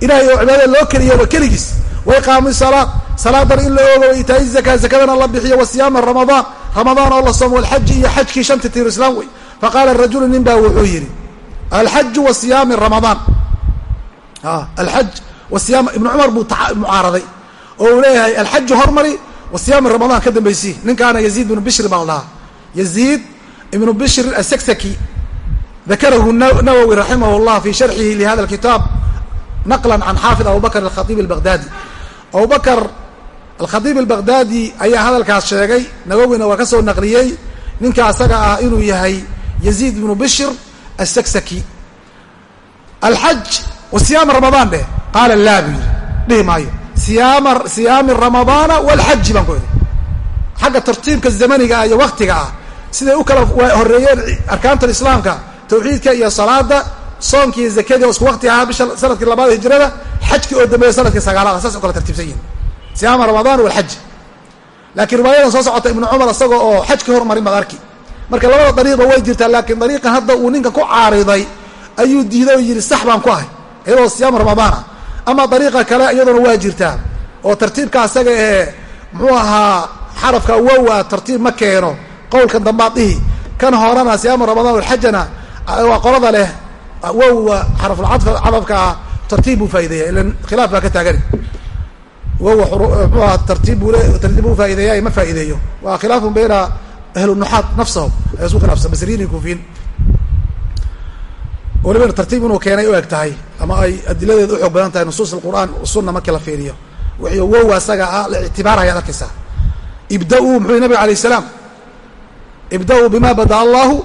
ilahay oo cibaadada loo keliyo wa keligiis wa iqaamu salaad salaadan in la oogo wa itaa'i zakaa zakadana la bixiyo wa siyaama ramadaan. Ramadaan oo la soomo alxaji iyo xajkii shanta tiir islaam wey faqaala rajulu nin baa wuxuu yidhi alxaju wa siyaami ramadaan. Alxaj wa siyaam ibnu cumar buu mucaaraday oo uu leeyahay alxaju hormari wa siyaami ramadaan ka dambaysi ninkaana yaziid ibnu bishri baa la yaziid ibnu bishr asaksaki dakarahu nawowi raximah llah fi sharxihi lihada alkitaab naqla can xaafid abubakr alkhaiib albaghdadi. Abubakr alkhadiib albaghdadi ayaa hadalkaas sheegay nawowina waa ka soo naqliyey ninka asaga ah inuu yahay yaziid ibnu bishr asaksaki alxaj wa siyaama ramadaan dheh. Qaala laa buu yidhi. Dhihi maayo. Siyaama siyaami ramadaana walxaji baan ku idhi. Xagga tartiibka zamaniga ah iyo waktiga ah siday u kala horeeyeen arkaantan islaamka tawxiidka iyo salaada soonki iyo zakadii oo isku wakti ahaa bisha sannadkii labaad hijrada xajkii oo dambeeya sannadkii sagaalaad saas u kala tartiibsan yihiin siyaama ramadaan walxaj laakiin riwaayadan soo socota ibnu cumar isaga oo xaj ka hormarin baad arki. Marka labada dariiqba way jirtaa laakiin dariiqan hadda uu ninka ku caariday ayuu diiday oo yidhi sax baan ku ahay iyadoo siyaam ramadaan ah ama dariiqa kale iyaduna waa jirtaa oo tartiibka asaga ee muxuu ahaa xarafka wowa tartiib ma keeno. Qowlkan dambaad dhihi. Kan horena siyaama ramadaan walxajana waa qolada leh wowa xarafulcadafka ah tartiib buu faa'ideeya ilan khilaaf baa ka taagani. Wowa mxuu aha tartiib buu tartiib buu faa'ideeya ma faa'ideeyo waa khilaafun bayna ahlunuxaat nafsahum ay isku khilaafsan basriyin iyo walibana tartiib inuu keenay u eg tahay ama ay adiladeeda u xoog badan tahay nusuus alqur'aan sunna markii la fiiriyo. Wixii wowa asaga ah la ictibaaraya ad arkaysaa. Ibda-uu muxuu nabiga alayh salaam? Ibda-uu bima bada allahu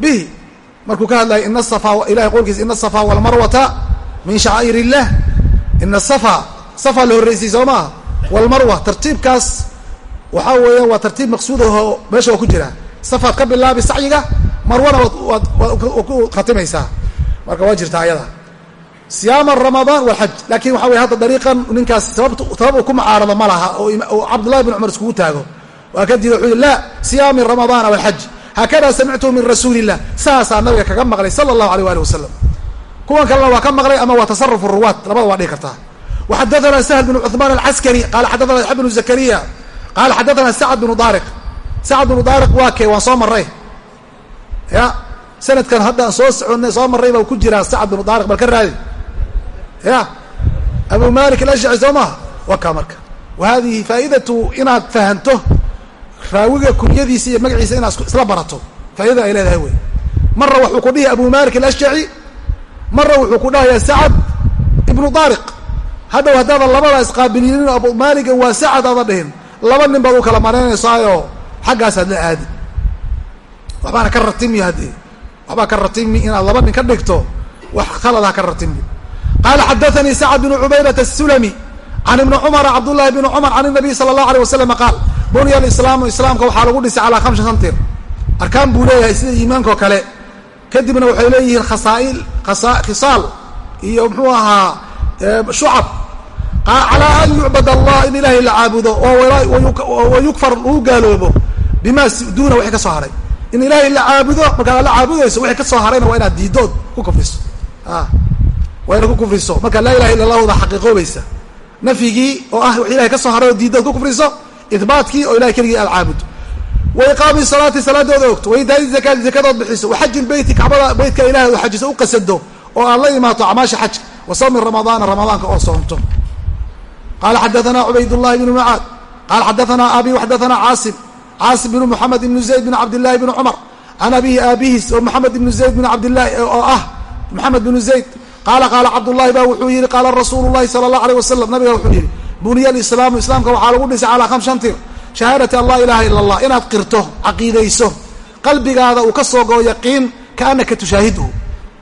bihi. Markuu ka hadlayay ina safa ilahay qowlkiisa ina asafa walmarwata min shacaa'ir illah ina safa safa la horreysay soo maaha? Walmarwa tartiibkaas waxaa weeya waa tartiib maqsuud aho meesha waa ku jira. Safaad ka bilaabi sacyiga marwana waad waad ku khatimaysaa marka waa jirta ayada. Siyaama ramadaan walxaj laakiin waxa wey hadda dariiqan ninkaas sabab uu ku macaarado ma laha oo cabdullahi bin cumar iskugu taago. Waa ka diida wuxuu yii la siyaami ramadaana walxaj haakada samictuhu min rasuuli illah saasaa nabiga kaga maqlay sala allahu aleyh wali wasalam kuwan kalena waa ka maqlay ama waa tasarufu ruwaad labada waa dhihi kartaa. Waxadathana sahl bn cuثmaan alcaskari qala xadathana yaxya bnu zakariya qala xadathana sacad bnu daariq. Sacad bnu daariq waa kee waan soo sanadkan haddaan soo soconay soo marray baa ku jiraa sacad bnu daariq bal ka raadi. Ya? Abu malik alashjaci soo maha waa marka. Wa hadihi faa'idatu inaad fahanto raawiga kunyadiisa iyo magaciisa inaad isla barato. Faa'idada ay leedahay wey marra wuxuu ku dhihi abu malik alashjaci marra wuxuu ku dhahayaa sacad ibnu daariq hadhow haddaadan labada isqaabilinin abu maaligan waa sacad aadan dhihin laba nin baad u kala maraynaysaayo xaggaasaad la aadi waxbaana ka ratimi haddii waxbaa ka ratimi inaad laba nin ka dhigto wax khaladaha ka ratimi qaala xadaanii sacad bnu cubaydata asulami can ibni cumara cabdullahi bni cumar can inabiy sala allahu aleyh wasalam qaal bunya alislaamu islaamka waxaa lagu dhisay calaa khamsa shantir arkaan buu leeyahay sida iimaanka kale. Kadibna waxay leeyihiin khasaail khisaal iyo muxuu ahaa shucab. Calaa an yucbad allah in ilaahay la caabudo oo wayukfar lagu gaaloobo bima duuna wixii ka soo haray in ilaahay la caabudo markaad la caabudayso wixii ka soo harayna waa inaad diidood ku kufriso. Ah, waa inaad ku kufriso. Markaad laa ilaha illa lahooda xaqiiqoobaysa. Nafyigii oo ah wix ilahay ka soo haray oo diidood ku kufriso ihbaatkii oo ilahay keligii aad caabudo. Wa iqaami salaati salaadooda ogto wa idaai zakaati zakadood bixiso. Wa lbeyti kacbada beytka ilahay oo xajiso u qasado oo aad la imaato acmaasha xajka. Wa sawmi ramadaana ramadaanka oo soomto qaala xadathana cubayd llahi bnu mucaad. Qaala xadathana abi xadathana caasim caasim binu moxamed ibnu zayd bin cabdillaahi bni cumar can abihi aabihiis oo maxamed ibnu zayd bin cabdillaahi eh, oo oh, ah maxamed binu zayd. Qaala qaala cabdullahi ba wuxuu yihi qaala rasuulu llahi sala allah wasalam nabiga wuxuu yihi buniya alislaamu islaamka waxaa lagu dhisay calaa khams shantir shahaadati an laa ila allah inaad qirto caqiidayso qalbigaada uu ka soo goo yaqiin kaanaka tushaahiduhu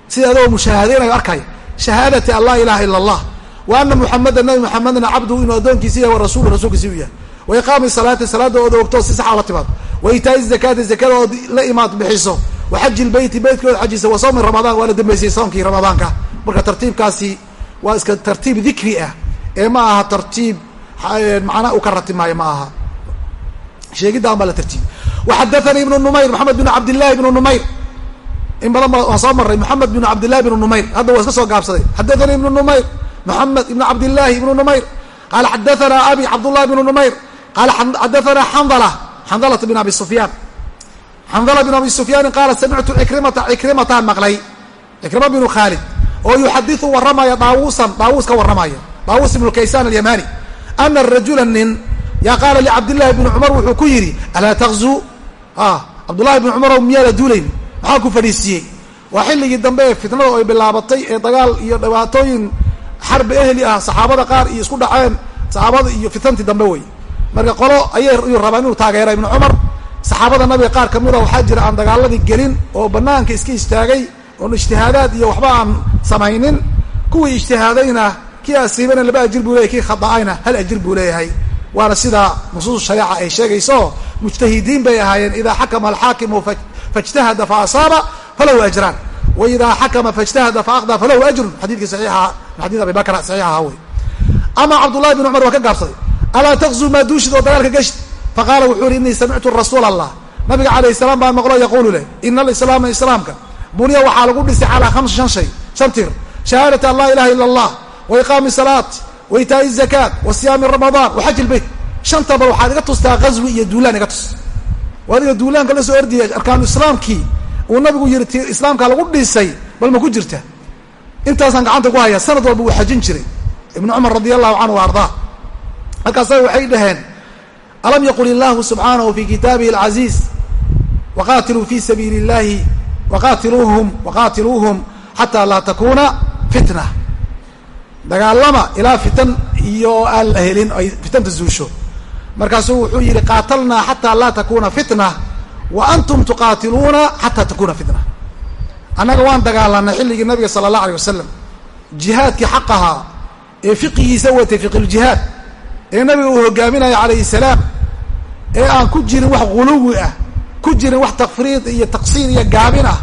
sida adoo mushaahadaynayo arkaya shahaadati an laa ila allah wa ana muxamadan nabi muxamedna cabduhu inuu addoonkiisi yahy wa rasuulu rasuulkiisi u yahay wa iqaami salaati salaada ood ogtoo si sax la timaado. Wa itaai zakaati zakada ood la imaad bixiso. Wa xaji lbeyti beytka ood xajisa wa sawmi ramadaan waa la dambaysiyey soonkii ramadaanka. Marka tartiibkaasi waa iska tartiib dikri ah ee ma aha tartiib macna u ka ratimaayo ma aha. Sheegidaan baa la tartiib. Waxadathanii ibnu numayr maxamed bin cabdillahi ibnu numayr. In badan ba waan soo marray maxamed bin cabdillahi ibnu numayr. Hadda waa iska soo gaabsaday. Xadathanii ibnu numayr maxamed ibnu cabdillahi ibnu abi cabdullahi ibnu numayr qala xadaثna xandla xandlata bn abi sufyaan xandla bn abi sufyaani qaala samictu ikrimata cikrimataan maqlay cikrima bnu khaalid oo yuxadiثu waramaya daawusan daawuus ka waramaya daawuus ibnu kaysan alyamani ana rajula nin yaa qaala licabdillahi bni cumar wuxuu ku yidhi alaa takzu cabdullahi bni cumarow miyaada duulayn maxaa ku fadhiisiiyey waa xilligii dambe ee fitnada ay bilaabatay ee dagaal iyo dhibaatooyin xarbi ehli ah saxaabada qaar iyo isku dhaceen saxaabada iyo fitantii dambe wey marka qolo ayay rabaan inuu taageera ibnu cumar. Saxaabada nabiga qaar kamida waxaa jira aan dagaaladii gelin oo banaanka iska istaagay oon ijtihaadaad iyo waxba aan samaynin. Kuwii ijtihaadayna kii asiibana laba ajir buu leyahy kii khada'ayna hal ajir buu leeyahay. Waana sida nusuus shareeca ay sheegayso mujtahidiin bay ahaayeen idaa xakama alxaakimu faijtahada faasaaba falahu ajraan. Wa idaa xakama faijtahada faaqda falahu ajrun. Xadiidkii saxiixa xadiid abi bakr saxiixaha wey ama cabdullahi bin cumar waa ka gaabsaday alaa takzuu maa duushid oo dagaalka geshid faqaala wuxuu yihi inii samictu rasuul allah nabiga calayh salaam baan maqlo yaquulu leh ina alislaama islaamka. Buniya waxaa lagu dhisay calaa hamsi shan shay shan tir. Shahaadati an laa ilaha ila allah wa iqaami salaat wa itaa'i zakaat wa siyaami ramadaan wa xaji lbeyt shantaba waxaad iga tustaa ghazwi iyo duulaan iga tus. Waa duulaanka la soo ordiyay arkaanu islaamkii uu nabigu yihi ti islaamka lagu dhisay bal ma ku jirta. Intaasaan gacanta ku haya sanad walba wuu xajin jiray. Ibnu cumar radi allahu canhu wa halkaasa waxay dhaheen alam yaqul illahu subxaanahu fi kitaabihi alcaziiz waqatiluu fi sabiili اllahi waqatiluuhum waqatiluuhum xataa laa takuna fitna. Dagaalama ilaa fitan iyo aan la helin ay fitanta zuusho. Markaasuu wuxuu yihi qaatalnaa xataa laa takuna fitna wa antum tuqaatiluuna xataa takuna fitna. Annaga waan dagaalanay xilligii nabiga sala allah alay wasalam jihaadkii xaq ahaa ee fiqigiisa watay fiqiljihaad ee nabiga uu hogaaminayo calayhi salaam ee aan ku jirin wax guluwi ah ku jirin wax takfriid iyo taqsiir iyo gaabin ah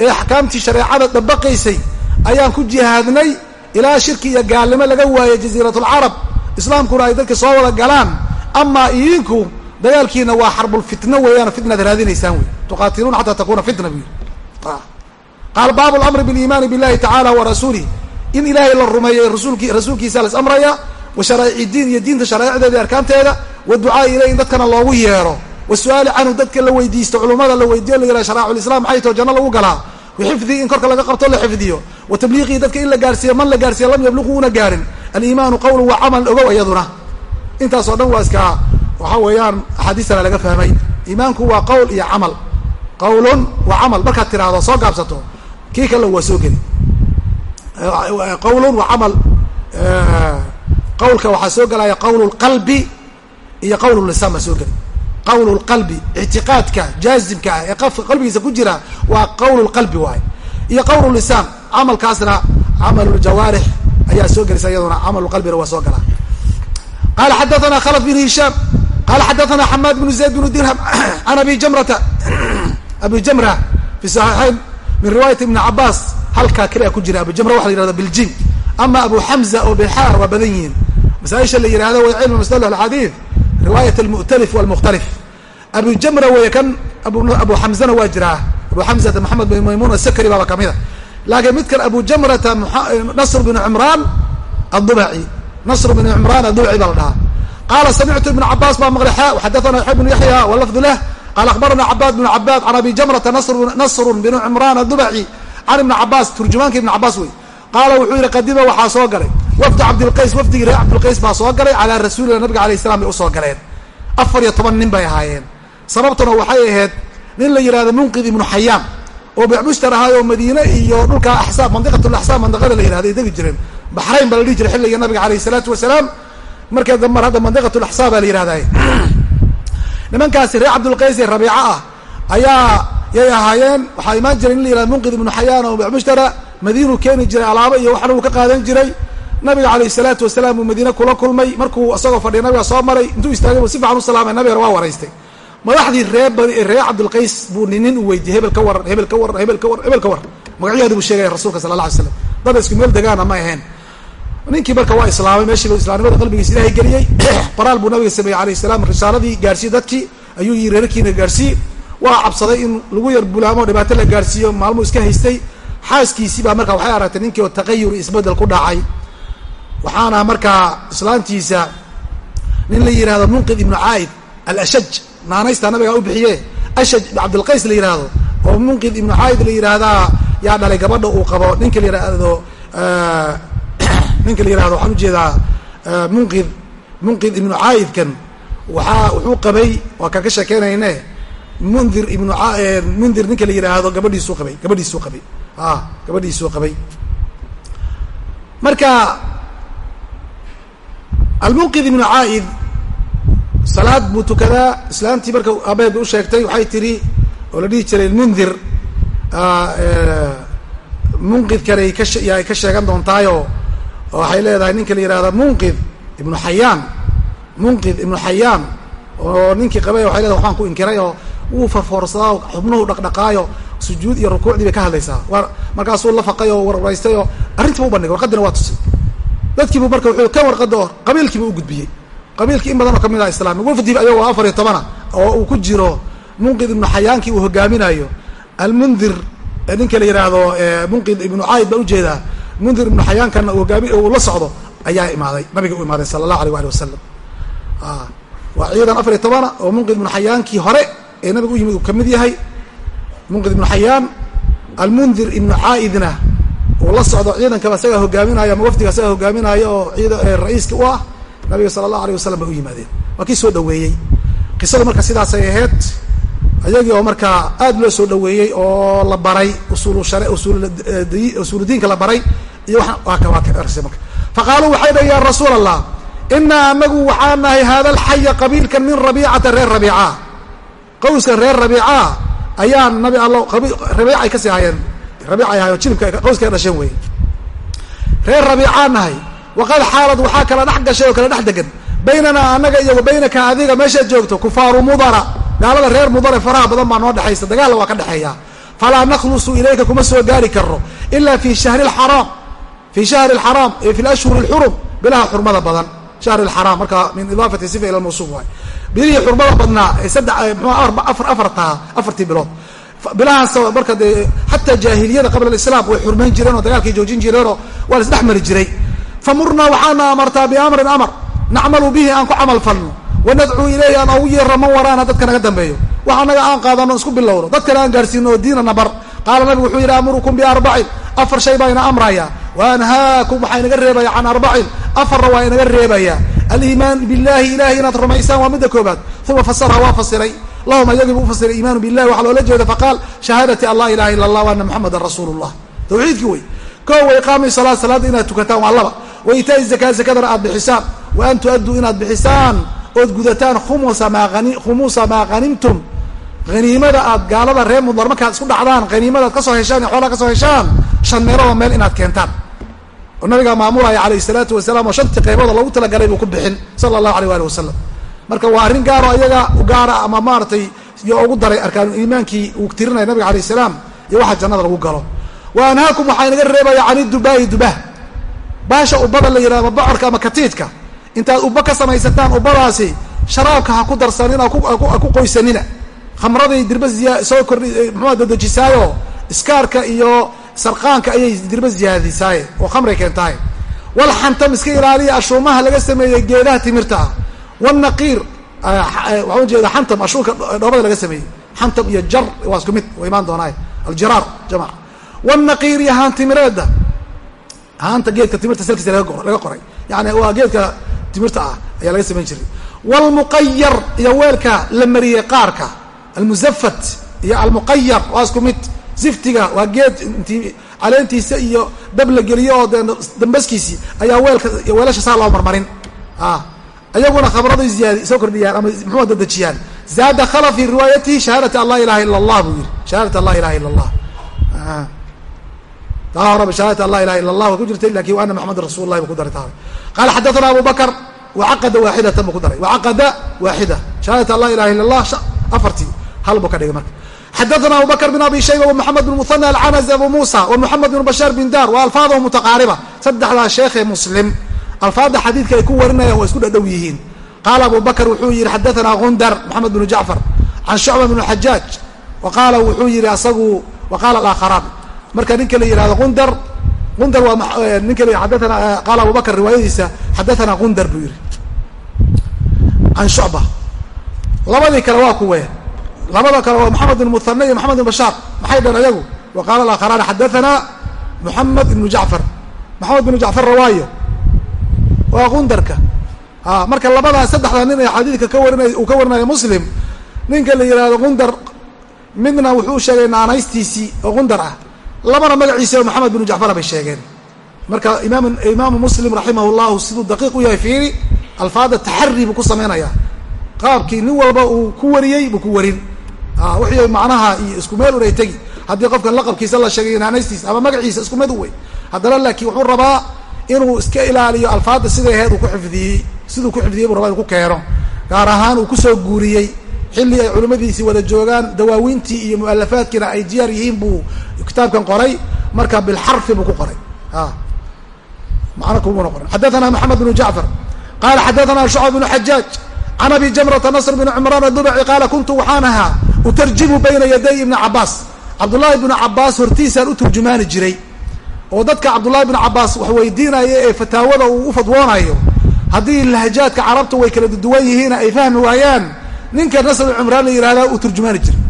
ee axkaamtii shareecada dabaqaysay ayaan ku jihaadnay ilaa shirki iyo gaalnimo laga waayay jasiiratulcarab islaamkuna ay dadka soo wada galaan amaa idinku dagaalkiina waa xarbulfitno weeyaan fitnaad raadinaysaan wey tuqaatiluuna xataa takuna fitna buu yidhi. Qaala baabu lamri biliimaani billahi tacala wa rasuulih in ilaahay la rumeeyo rasuulki rasuulkiisa las amraya wa sharaa'ici diin iyo diinta sharaa'icdeeda iyo arkaanteeda wa ducaai ilayh in dadkana loogu yeero. Wa su'aali canhu dadka la weydiisto culummada la weydiyo la yihah sharaacu lislam maxay too janno lagu galaa? Xifdii in korka laga qabto la xifdiyo. Wa tabliiqii dadka in la gaarsiiyo man la gaarsiiyo lam yabluqu una gaarin. Aliimaanu qawlu wa camal ogow iyaduna intaasoo dhan waa iska waxa weeyaan axaadiistana laga fahmay. Iimaanku waa qowl iyo camal. Qawlun wa camal. Markaad tiraahdo soo gaabsato kii kale waa soo geli. Qawlun wa camal qawlka waxaa soo gelaya qawl lqalbi iyo qawl lisaan baa soo geli qawl lqalbi ictiqaadka jaazimka ah ee qofka qalbigiisa ku jira waa qawl lqalbi waay iyo qawl lisaan camalkaasna camal ljawaarix ayaa soo gelaysa iyaduna camal qalbina waa soo galaa. Qala xadathana khalaf bin hishaam qala xadathana xamaad bnu zayd bnu dirham an abi jamrata abi jamra fi saxiixayn min riwaayat ibni cabaas halkaa kale ku jira abu jamra waxa la yihahda biljim ama abu xamza oo bilxaar waa badan yihiin masaaisha la yihahdo way cilmu maslah alxadiid riwaayat almu'talif walmukhtalif abu jamra weeye kan abu xamzana waa jiraa abu xamzata maxamed bin maymuun asakri baaba kamida laakiin midkan abu jamrata nasr bin cumraan adubaci nasr bin cumraan adubaci baa la dhahaa qaala samictu ibn cabaas baa maqlay xa xadathana yaxya bnu yaxya walafdu lah qala akhbarana cabaad bnu cabaad can abi jamrata nasrun bin cumraan adubaci can ibni cabaas turjumaanka ibn cabaas wey qaala wuxuu yihi qadima waxaa soo galay wafdu cabdilqays wafdigii reer cabdilqays baa soo galay calaa rasuulillah nabiga alayh salam bay u soo galeen. Afar iyo toban nin bay ahaayeen. Sababtuna waxay ahayd nin la yihahdo munqid ibnu xayaan oo becmushtar ahaay oo madiine iyo dhulka axsaab mandiqatulaxsaab mandaqada la yihahdo ay degi jireen. Baxrayn baa la dhihi jiray xilliga nabiga alayh isalaatu wasalaam. Markee damar hadda mandiqatulaxsaab baa la yihahday nimankaasi reer cabdilqays ee rabiico ah ayaa yay ahaayeen waxaa imaan jiray nin la yihahdo munqid ibnu xayaan oo becmushtara madiinuu keeni jiray alaabo iyo waxna uu ka qaadan jiray nabiga alayh salaatu wasalaam uu madiine kula kulmay. Markuu isagoo fadhiya nabiga soo maray. Intuu istaagay buu si fiican u salaamay. Nabigana waa waraystay. Madaxdii ree reer cabdilqays buu ninin u weydiiyey hebel ka waran hebel ka waran hebel ka waran hebel ka waran magacyaadi buu sheegaya rasuulka sala alla alay slam dad isku meel degaana ma ahayn. Ninkii marka waa islaamay meeshiiba islaamnimada qalbigiisa ilahay geliyey. Qoraal buu nabiga sameeyey alayh salaam risaaladii gaarsiiye dadkii ayuu yii reerkiina gaarsiiye waa cabsaday in lagu yar bulaamo dhibaato la gaarsiiyo maalmuu iska haystay. Xaaskiisii baa marka waxay aragtay ninkii oo taqayur isbeddel ku dhacay waxaana markaa islaantiisa nin la yihahdo munqid ibnu caaid alashaj naanaysta nabigaa u bixiye ashaj cabdilqays la yihahdo oo munqid ibnu caaid la yihahdaa yaa dhalay gabadha uu qabo ninka la yihahdo ninka la yihahdo waxaan u jeedaa munqid munqid ibnu caaidkan waxaa wuxuu qabay waa kaan ka sheekeynayne mundir ibnu mundir ninka la yidhaahdo gabadhiisuu qabay gabadhiisuu qabay. A gabadhiisuu qabay. Marka almunqid ibnu caaid salaad buu tukadaa islaantii marka abeed u sheegtay waxay tihi oo la dhihi jiray mundir munqid kale ay kaay ka sheegan doontaayo waxay leedahay ninka la yihahda munqid ibnu xayaan munqid ibnu xayaan oo ninkii qabay waxay leedahay waxbaan ku inkiray oo wuu farfoorsadaa xubnuhu dhaqdhaqaayo sujuud iyo rukuucdii bay ka hadlaysaa. Markaasuu la faqay oo warwaraystay u bandhigay warqadina waa tusay dadkiibu marka wuxuu ka warqada oo qabiilkiiba u gudbiyey. Qabiilkii in badan oo ka mid ah islaami wafdi ayagoo afar iyo tobana oo uu ku jiro munqid ibnu xayaankii uu hogaaminayo almundir ninka la yidhaahdo munqid ibnu caayid baan u jeedaa mundir ibnu xayaankana uu la socdo ayaa imaaday nabiga u imaaday sala allahu alay ali wasalam waa ciidan afar iyo tobana oo munqid ibnu xayaankii hore ee nabiga u yimid uu ka mid yahay. Munqid ibnu xayaan almundir ibnu caaidna uu la socdo ciidankaba isagaa hogaaminayo ama wafdiga isagaa hogaaminayo oo ciida ra'iiska u ah nabiga sala allahu alay wasalam bay u yimaadeen. Waa kii soo dhaweeyey qisadu marka sidaasay ahayd ayagii oo markaa aad loo soo dhaweeyey oo la baray usul shar usuulu diinka la baray iyo waa ka waa karsay marka. Faqaaluu waxay dhahi ya rasuul allah inaa anagu waxaa nahay hada alxaya qabiilkan min rabiicata reer rabiica. Qawskan reer rabiica ayaa nabi alla rabiicay ka sii ahaayeen rabiicay ahayo jilibka qawska ka dhasheen wey reer rabiicaa nahay waqad xaalad waxaa kala dhex gashay oo kala dhex degan baynanaa anaga iyo wa baynaka adiga meeshaad joogto kufaaru mudara. Gaalada reer mudare faraha badan baa noo dhexaysa dagaalla waa ka dhexeeya. Falaa nakhlusu ilayka kuma soo gaari karno ila fi shahri lxaraam fi shahri alxaraam ee fi lashhuri alxurum bilaha xurmada badan. Shahri alxaraam marka min idaafati sifa ila lmawsuuf waay. Bilihii xurmada badnaa saddex afar afar afartii bilood bilahaas marka dee xataa jaahiliyada qabla alislaam way xurmayn jireen oo dagaalkay joojin jireenoo waa la isdhex mari jiray. Famurnaa waxaana amartaa biamrin amar. Nacmalu bihi aan ku camal falno. Wanadcuu ilayhi aan ugu yeerno man waraana dadka naga dambeeyo. Wax anaga aan qaadano isku bilowno dadkana aan gaarsiino oo diinana bar. Qaala nabigu wuxuu yidhi amurukum biarbacin afar shay baa ina amraya. Wa anhaakum waxaa inaga reebaya can arbacin. Afarna waa inaga reebaya. Aliimaan billahi ilahay inaad rumaysaan waa midda koobaad uma fasarha waa fasiray lahum ayagiibu ufasiray iimaanu billahi waxaa loola jeeda faqaal shahaadati an ilaha illa allah wa ana muxamadan rasuulu llah tawxiidkii wey ko wa iqaami salaa salaadda inaad tukataan waa laba. Wa itaai zakaa zakadana aad bixisaan wa an tu'adduu inaad bixisaan ood gudataan khumusa khumuusa maa hanimtum haniimada aad gaalada reer mudlar markaad isku dhacdaan haniimada ad ka soo heshaan iyo xoolaa ka soo heshaan shan meeloodoo meel inaad keentaan. Oo nabigaa maamulaya calayh salaatu wasalaam oo shantii qaybooda loogu talagalay buu ku bixin sala allahu aleyh waali wasalam marka waa arrin gaaro iyaga gaara ama maaratay iyo ugu daray arkaanu iimaankii uu tirinaya nabiga alayh salaam iyo waxa jannada lagu galo. Wa anhaakum waxaa inaga reebaya can idubaahi dubah baasha ubada la yidhahdo bocorka ama katiidka. Intaad uba ka samaysataan ubadaasi sharaabka ha ku darsanina ku qoysanina. Khamraday dirba soo kordhi muxua dadejisaayo iskaarka iyo sarqaanka ayay dirba ziyaadisaaye oo khamray keentahay wal xantam iska ilaaliya ashuumaha laga sameeyey geedaha timirta. ah wanaqiir waxaan ujeeda xantam ashuurka dhoobada laga sameeyey. Xantam iyo jar waa isku mid waa imaan doonaaye. Aljiraar jamac. Wanaqiir iyo haantimireeda haanta geedka timirta salkiisa laga qoray. Yani waa geedka timirta ah ayaa laga samayn jiray. Wlmuqayar iyo weelka la mariyey qaarka. Almuzafat iyo almuqayar waa isku mid. Ziftiga waa geed intii caleentiisa iyo dab la geliyo oo dambaskiisii ayaa weelka weelasha saa loo marmarin ayaguna khabraday ziyaadi soo kordhiyaan ama muxua dadejiyaan zaada khala fi riwaayatihi shahaadati an laa ilaha ila allah buu yihi shahaadati an laa ilaha ila allah taa horeba shahaadati an laa ilaha ila allah way ku jirtay laakiin wa ana maxamedan rasul lahi ku daray taa qaala xadathana abu bakr wacaqada waaxidatan buu ku daray. Wacaqada waaxida. Shahaadati an laa ilaha illa allah afartii. Hal buu ka dhigay marka. Xadathana abu bakr bin abi shayba wamaxamed bin muhana alcanaz abu muusa wamuxamed bin bashaar bin dar wa alfaadahu mutaqaariba. Saddexdaa sheekhe muslim alfaada xadiidka ay ku warinayaan waa isku dhadhow yihiin. Qaala abu wuxuu yihi xadathana gundar moxamed binu jacfar can shucba bn xajaaj wa qaala wuxuu yihi asagu wa qaala aakharaan marka ninka la yihahdo gundar gundar waa ninka la xadathana qaala abu riwaayadiisa xadathana gundar buu yihi can shucba. Labadii kale waa kuwe labada kale waa moxamed bin muhane iyo moxamed bin bashaar. Maxay dheen ayagu? Wa qaala aakharaan xadathana moxamed ibnu jacfar. Moxamed binu jacfar rawaayo waa gundarka. A marka labadaa saddexda nin ee xadiidka ka warinay uu ka warinaya muslim ninka la yihahdo gundar midna wuxuu sheegay naanaystiisii oo gundar ah. Labana magaciisa oo maxamed binu jacfara bay sheegeen. Marka imaam imaamu muslim raximah llahu siduu daqiiq u yahay fiiri alfaada taxari buu ku samaynayaa qaabkii nin walba uu ku wariyey buu ku warin. Wixii macnaha iyo isku meel un ay tegi. Haddii qofkan laqabkiisa la sheegay naanaystiisa ama magaciisa isku mid wey. Haddana laakiin wuxuu rabaa inuu iska ilaaliyo alfaadda siday ahayd uu ku xifdiyey siduu ku xifdiyey buu rabaa inu ku keeno. Gaar ahaan uu ku soo guuriyey xilli ay culimmadiisii wada joogaan dawaawiintii iyo mualafaadkiina ay diyaar yihiin buu kitaabkan qoray marka bilxarfi buu ku qoray. Macna kumuna qoran xadathana maxamed bnu jacfar qala xadathana shucb bnu xajaaj can abi jamrata nasr bn cumraan adubaci qaala kuntu waxaan ahaa utarjimu bayna yaday ibni cabaas cabdullaahi bnu cabaas hortiisaan u turjumaani jiray oo dadka cabdullahi bnu cabaas wax weydiinaya ee fataawada uu u fadwoonayo. Haddii lahajaadka carabtu way kala duwan yihiin ay fahmi waayaan ninka nasr bn cumraan la yihahda uu turjumaani jiray.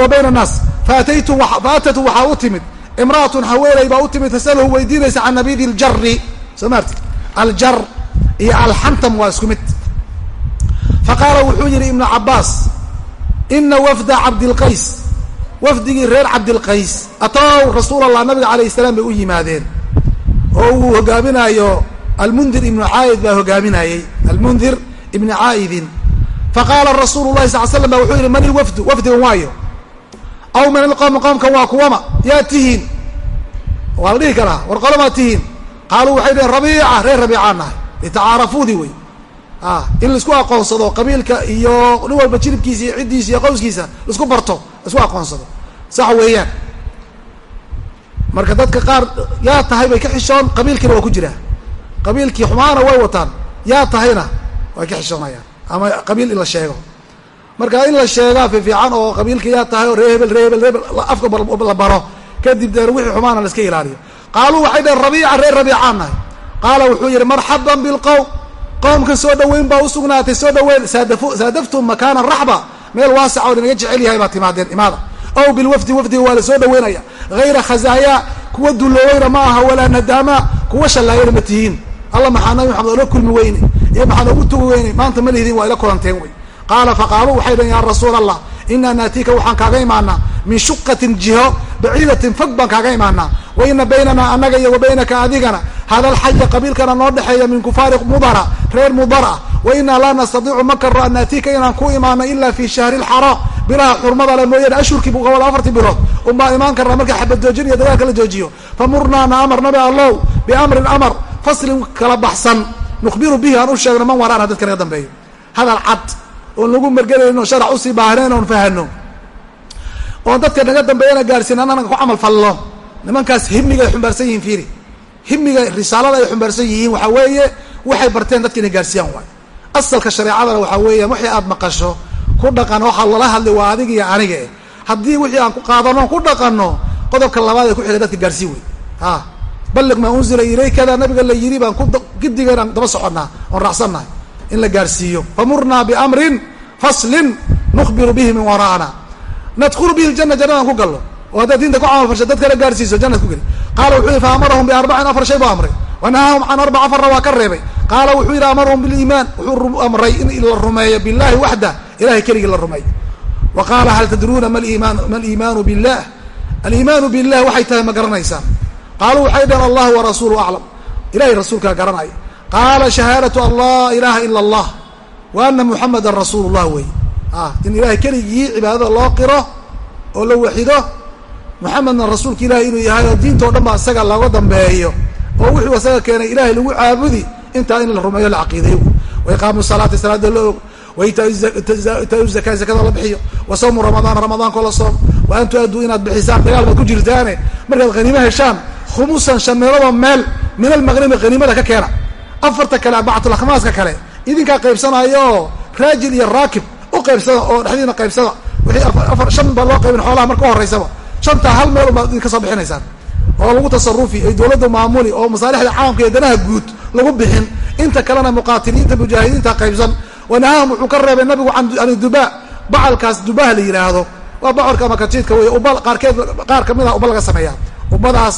Wa bayna annaas faataytu faatatu waxaa u timid. Imra'atun haweeney baa u timid tasaluhu weydiinaysa can nabidi ljari soo maarti aljar iyo alxantam waa isku mid. Faqaala wuxuu yihi ibnu cabaas ina wafda cabdilqays wafdigii reer cabdilqays atow rasuul allah nabiga alayh salaam bay u yimaadeen. Oo uu hogaaminayo almundir ibnu caayid baa hogaaminayey almundir ibni caayidin. Faqaala rasuulu lahi sal slam ba wuxuu yihi man ilwafdu wafdigan waayo. Aw min alqowmi qoomkan waa kuwama yaa tihiin. Waa la dhihi karaa war qolomaa tihiin. Qaaluu waxay dhaheen rabiica reer rabiicaan nahay litacaarafuudii wey in la isku aqoonsado qabiilka iyo nin walba jiribkiisa iyo ciddiisa iyo qowskiisa la isku barto la isku aqoonsado. Sax weeyaan. Marka dadka qaar yaa tahay bay ka xishoon qabiilkiina waa ku jiraa qabiilkii xumaana way wataan yaa tahayna way ka xishoonayaan. Ama qabiil in la sheego. Marka in la sheegaa fiifiican oo qabiilka yaa tahay oo ree hebel ree reebel afka la baro kadib deen wixii xumaana la iska ilaaliyo. Qaaluu waxay dhaheen rabiica reer rabiicaan nahay qaala wuxuu yihi marxaban bilqowm qowmka soo dhaweyn baa usugnaatay soo dhaweyn saadaftum makaanan raxba meel waasaca oo inaga jecel yahay baad timaadeen imaada. Ow bilwafdi wafdiga waa la soo dhaweynaya. Hayra khazaaya kuwa dulooweyna ma aha walaa nadaama kuwa shallaayana ma tihiin. Alla maxaa nabi maxamed ola kulmi weyne? Iyo maxaa noogu tugi weyne? Maanta ma lihdin waa ila kulanteen wey. Qaala faqaaluu waxay dhaheen ya rasuul allah inaa naatiika waxaan kaaga imaanaa. Min shuqatin jiho baciidatin fog baan kaaga imaanaa. Wa ina baynanaa annaga iyo wa baynaka adigana hada alxaya qabiilkana noo dhexeeya min kufaari mudara reer mudara. Wa inaa laa nastadiicu ma karno an naatiika inaan ku imaano ila fi shahri lxaraam bilaha xurmada le mooyaane ashhurkii buu gobol afartii bilood. Unbaa imaan karnaa marka xabad joojin iyo dagaalka la joojiyo. Famurnaa na amar nabi allow biamrin amar faslin kala baxsan. Nukhbiru bihi aan u sheegno man waraana dadka naga dambeeyo hadal cad oon lagu mergelayno sharac u sii baahneen oon fahano oon dadka naga dambeeyana gaarsiin annana ku camal fallo. Nimankaas himiga xumbaarsan yihiin fiiri. Himiga risaalada ay xumbaarsan yihiin waxaa weeye waxay barteen dadka inay gaarsiiyaan waay. Asalka shareecadana waxaa weeyaan wixii aad maqasho ku dhaqan waxaa lala hadlay waa adiga iyo aniga eh. Haddii wixii aan ku qaadano ku dhaqanno qodobka labaad ee ku xiga dadka gaarsiin wey a balliq maa unzila ilaykada nabiga la yiri baan ku gidigan aan daba soconnaa oon raacsannahay in la gaarsiiyo. Famurnaa biamrin faslin nukhbiru bihi min waraana nadkhulu bihi ljana jannadaan ku gallo. Oo haddaad diinta ku camal fasha dad kala gaarsiiso jannad ku geli. Qaala wuxuu yihi faamarahum biarbacin afar shay buu amray. Wanahaahum can arbac afarna waa ka reebay. Qaala wuxuu yidhi amarahum biliimaan. Wuxuu amray in la rumeeyo billahi waxda ilahay keligii la rumeeyo. Wa qaala hal tadruuna ma liimaan ma aliimaanu billah aliimaanu billah waxay tahay ma garanaysaan. Qaaluu waxay dhaheen allah warasuulu aclam ilahay rasuulkaa garanaya qaala shahaadatu an laa ilaha ila allah. Wa ana muxamadan rasuulu llah wey in ilahay keligii cibaadada loo qiro oo la waxido muxamedna rasuulka ilahay inuu yahay oo diintao dhan ba isaga looga dambeeyo oo wuxuu isaga keenay ilahay lagu caabudi intaa in la rumeeyo la caqiidayo. Wa iqaamu salaati salaada la og. Wa itaau zaka zakada la bixiyo. Wa sawmu ramadaan ramadaankoo la soom wa an tu-adduu inaad bixisaan dagaal baad ku jirtaane. Markaad haniimo heshaan khumusan shan meeloodoo meel min almaqribi haniimada ka keena afarta kale bactulakhmaaska kale idinkaa qaybsanaayo oo raajil iyo raakib u qaybsada oo dhexdiina qaybsada. Afar shan baa loo qaybin xoolaha marka horeysaba shantaa hal meel unbaad idinka soo bixinaysaan. Oo lagu tasarufi ay dowladda maamuli oo masaalixda caamka iyo danaha guud lagu bixin. Inta kalena muqaatiliinta mujaahidiinta qaybsan. Wanahaahum wuxuu ka reebay nabigu can dubaa bacalkaas dubaha la yidhaahdo waa bocorka ama kajiidka wey uba qaarkeed qaar ka mid a uba laga sameeyaa. Ubadaas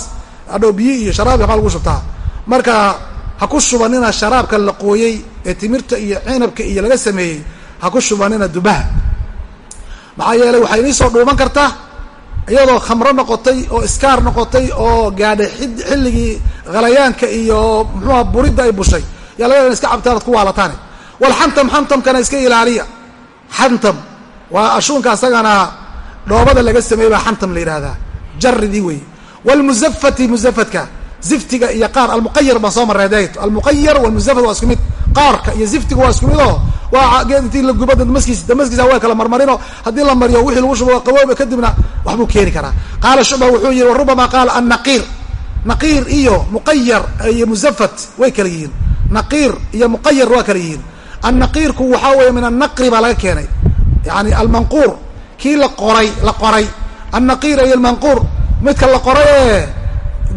adhow biyi iyo sharaabi waxbaa lagu shubtaa. Marka ha ku shubanina sharaabka la qooyey ee timirta iyo cinabka iyo laga sameeyey ha ku shubanina dubaha. Maxaa yeelay waxay inii soo dhuuman kartaa iyadoo khamro noqotay oo iskaar noqotay oo gaadhay xilligii khalayaanka iyo muxuuha buridda ay bushay. Yaa laga iska cabtaan ku waalataane wal xantam xantamkana iska ilaaliya. Xantam waa ashuunka asagana dhoobada laga sameeyey baa xantam la yidhahdaa jaridii wey wlmuzafati muzafadka ziftiga iyo qaar almuqayar baan soo marray dayt almuqayar walmuzafat waa isku mid. Qaarka iyo ziftiga waa isku mid waa geed la gubo damaskiis damaskiisa waa kala marmarino haddii la mariyo wixii lagu shubo qabooba kadibna waxbuu keeni karaa. Qaala shucba wuxuu yihi warubama qaala annaqiir. Naqiir iyo muqayar iyo muzafat way kala yihiin. Naqiir iyo muqayar waa kala yihiin. Annaqiirku waxaa weeye min annaqri baa laga keenay. Yani almanquur kii la qoray la qoray. Annaqiir iyo almanquur midka la qoray ee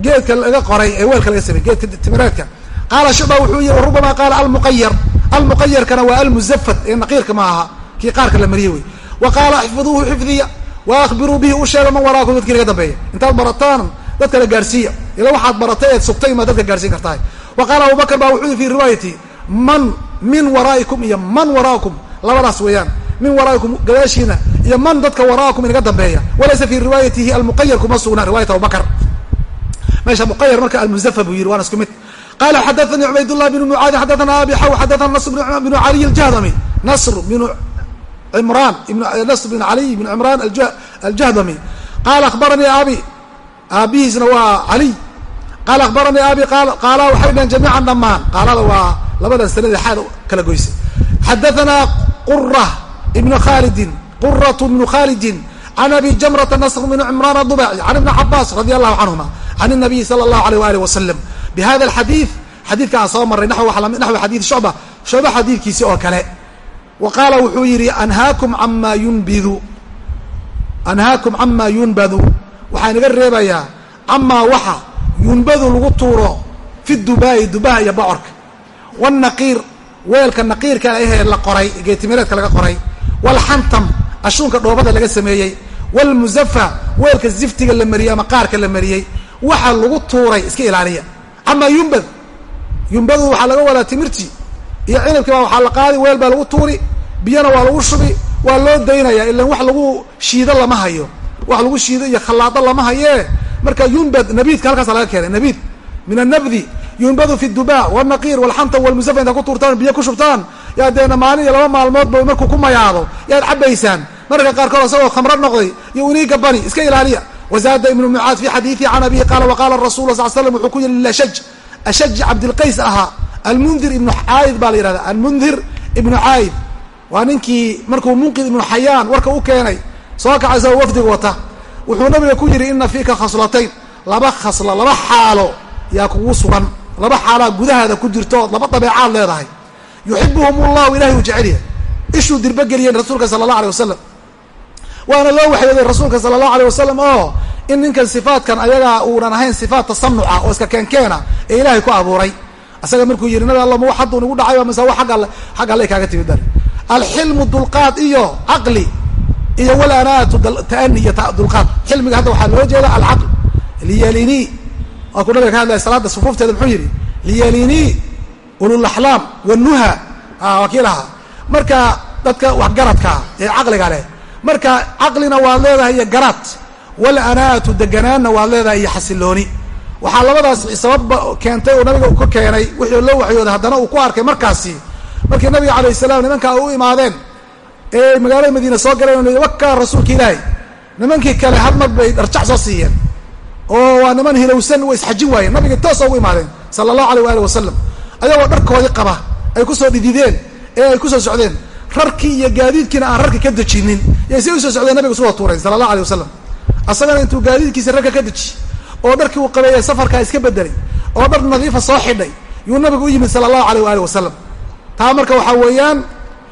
geedka laga qoray ee weelka laga samey geedka timireedka qaala shucba wuxuu yihi warubama qaala almuqayar almuqayarkana waa almuzafat ee naqiirka ma aha kii qaarka la mariyey wey wa qaala ixfiduuhu xifdiya wa akhbiruu bihi u sheega man waraakum dadkii naga dambeeya intaad barataan dadka la gaarsiiya ila waxaad baratay eed sugtay maad dadka gaarsiin kartahay. Wa qaala abubakr baa wuxuu yihi fi riwaayati man min waraa'ikum iyo man waraakum labadaas weeyaan. Min waraa'ikum gadaashiina iyo man dadka waraakum inaga dambeeya. Walaysa fi riwaayatihi almuqayar kuma sugnaa riwayat abubakr meesha muqayar marka almuzafa buu yihi waana isku mid qala xadaثnii cubaydالlah بn mucaadi xadaثna abi xaw xadaثna nasr bn caliy الjahdami nasr bn cimraan nasr bn caliy bn cimraan aljahdami qaala akhbaranii abi aabihiisna waa caliy qaala akhbaranii abi qaala waxay dhaheen jamiican dhamaan qaalada waa labadan sanada xaad kala goysay xadaثna qura ibn khalidin qurat bnu khalidin an abi jamrata nasr بن cimraan dubaci an ibni cabaas radi allahu canhuma an nabiyi sala allahu aleyh waalih wasalam bihada alxadii xadiidka aan soo marray naxwi xadii shucba shucba xadiidkiisi oo kale wa qaala wuxuu yidhi anhaakum amaa yunbidu anhaakum camaa yunbadu waxaa inaga reebayaa camaa waxa yunbadu lagu tuuro fi dubaa'i dubaha iyo bocorka wanaqiir weelka naqiirka ahee la qoray geetimireedka laga qoray walxantam ashuunka dhoobada laga sameeyey wlmuzafa weelka ziftiga la mariyey ama qaarka la mariyey waxa lagu tuuray iska ilaaliya. Ama yumbad yumbadu waxaa laga wadaa timirtii iyo cinabkii waxaa la qaadi weel baa lagu tuuri biyana waa lagu shubi waa loo daynaya ilan wax lagu shiido lama hayo. Wax lagu shiido iyo khallaado lama hayee marka yumbad nabiidka halkaasa laga keenay nabiid min anabdi yumbadu fi duba wanaqiir walxanta walmusafa intaad ku tuurtaan biyo ku shubtaan yaad deena maalin iyo laba maalmoodba markuu ku mayaado yaad cabbaysaan marka qaarkood asagoo khamro noqday iyo uniiga bani iska ilaaliya. Wzaada ibnu mucaad fi xadiiثi can abihi qaala waqala rasul sal slam wuxuu ku yihi lashaj ashaj cabdilqays ahaa. Almundir ibnu caayid baa la yihahda almundir ibnu caayid waa ninkii markuu munqid ibnu xayaan warka u keenay soo kacay isagoo wafdiga wata. Wuxuu nabiga ku yihi ina fiika khaslatayn. Laba khasla laba xaalo yaa kugu sugan. Laba xaalaa gudahaada ku jirto laba dabeecaad leedahay. Yuxibuhum llahu ilahay uu jecelya ishuu dirbo geliyeen rasuulka sala allah alay wasalam waana loo waxyooday rasuulka sala allahu alay wasalam oo in ninkan sifaatkan ayagaa uunan ahayn sifaat tasanuca oo iska keenkeena ee ilaahay ku abuuray. Asaga markuu yihi nabi alla ma wax hadduu nagu dhacay mise wa agga xagga alle kaaga timid dari. Alxilmu dulqaad iyo caqli iyo walanaatu ta'ani iyo dulqaad. Xilmiga hadda waxaa loo jeeda alcaql. Liyalini. Waa ku nabiga ka hadlaya salaada sufuufteeda muxuu yihi liyalini ululaxlaam wanuha waa kii lahaa marka dadka waxgaradkaa ee caqliga marka caqlina waad leedahay iyo garaad. Walanaatu deganaanna waad leedahay iyo xasilooni. Waxaa labadaas sababba keentay oo nabiga ka keenay wixii loo waxyooday haddana uu ku arkay markaasi. Markii nabiga calayh salaam nimankaa u imaadeen ee magaalada madiina soo galeen o wakaa rasuulka ilaahay nimankii kale hal mar bay dharjac soo siiyeen oo waa niman hilowsan way isxajin waayeen nabiga toosa ugu imaadeen sala allahu alayh waali wasalam ayagoo dharkoodii qaba ay ku soo dhidideen ee ay ku soo socdeen rarkii iyo gaadiidkiina aan rarka ka dejinin. Yay si u soo socdeen nabiga isu wada tuureen sala allah alay wasalam asagana intuu gaadiidkiisa rarka ka deji oo dharkii uu qabeeye safarkaa iska bedelay oo dhar nadiifa soo xidhay yuu nabigu u yimid sala allahu alayh waali wasalam taa marka waxaa weeyaan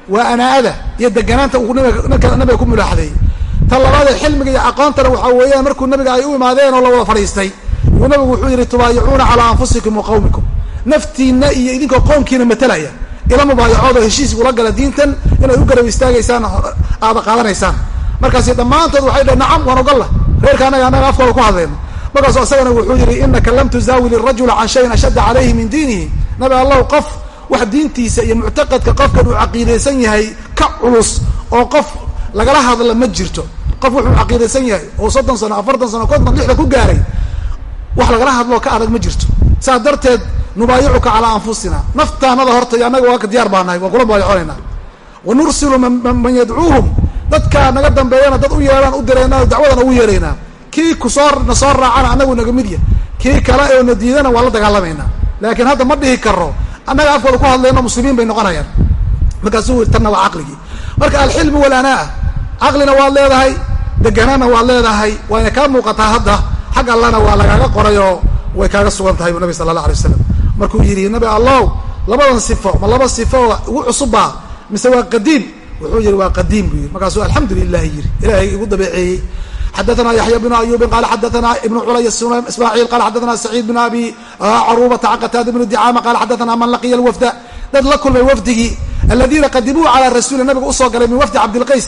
waa anaa'ada iyo deganaanta uu nabiga ku mulaaxadeeyey ta labaadee xilmiga iyo aqoontana waxaa weeyaan markuu nabiga ay u imaadeen oo la wada fadhiistay. Yuu nabigu wuxuu yihi tubaayicuuna calaa anfusikum wa qawmikum. Naftiina iyo idinkoo qoomkiina matalaya ila mubaayacoodo heshiis ula gala diintan inay u garab istaagaysaan aada qaadanaysaan. Markaasi dhammaantood waxay dhaheen nacam waan ogalla reerka anaga anaga afkooda ku hadlayno. Markaasu isagana wuxuu yihi inaka lam tuzaawil irajula can shayin ashadda calayhi min diinihi. Nabi allahu qof wax diintiisa iyo muctaqadka qofkan uu caqiidaysan yahay ka culus oo qof lagala hadla ma jirto. Qof wuxuu caqiidaysan yahay oo soddon sano afartan sano konton lixda ku gaaray wax lagala hadloo ka adag ma jirto. Saas darteed nubaayicuka calaa anfusina. Naftaanada horta iyo annaga waa ka diyaar baa nahay waan kula mubaayaconaynaa wa nursilu man yadcuuhum. Dadkaa naga dambeeyana dad u yeehaan u dirayna dacwadana ugu yeeraynaa kii ku soo na soo raacana anagu naga mid kii kale oo na diidana waan la dagaalamaynaa. Laakiin hadda ma dhihi karo annaga afkooda ku hadlayno muslimiin bay noqonayaan. Markaasuu tanna waa caqligii. Marka alxilmu walanaa caqlina waad leedahay deganaana waad leedahay waayna kaa muuqataa hadda. Xag allana waa lagaaga qorayoo way kaaga sugan tahay bu nabi sala allah alay waslam markuu yidhi nabi allow labadan sifo ma laba sifo oo ugu cusubba mise waa qadiim wuxuu yihi waa qadiim buu yidhi markaasuu alxamdu lilahi yidhi ilahay igu dabeeceeyey xadaثna yaحya بن أyubi qala xadaثna iبn culay ismاعيل qala xadaثna سacيid بن abi crubata can qataada بn dicama qala xadaثna man laqiya اlwfda dad la kulmay wafdigii aladiina qadimuu calى rasuli nabiga usoo galay min wafdi cabdilqays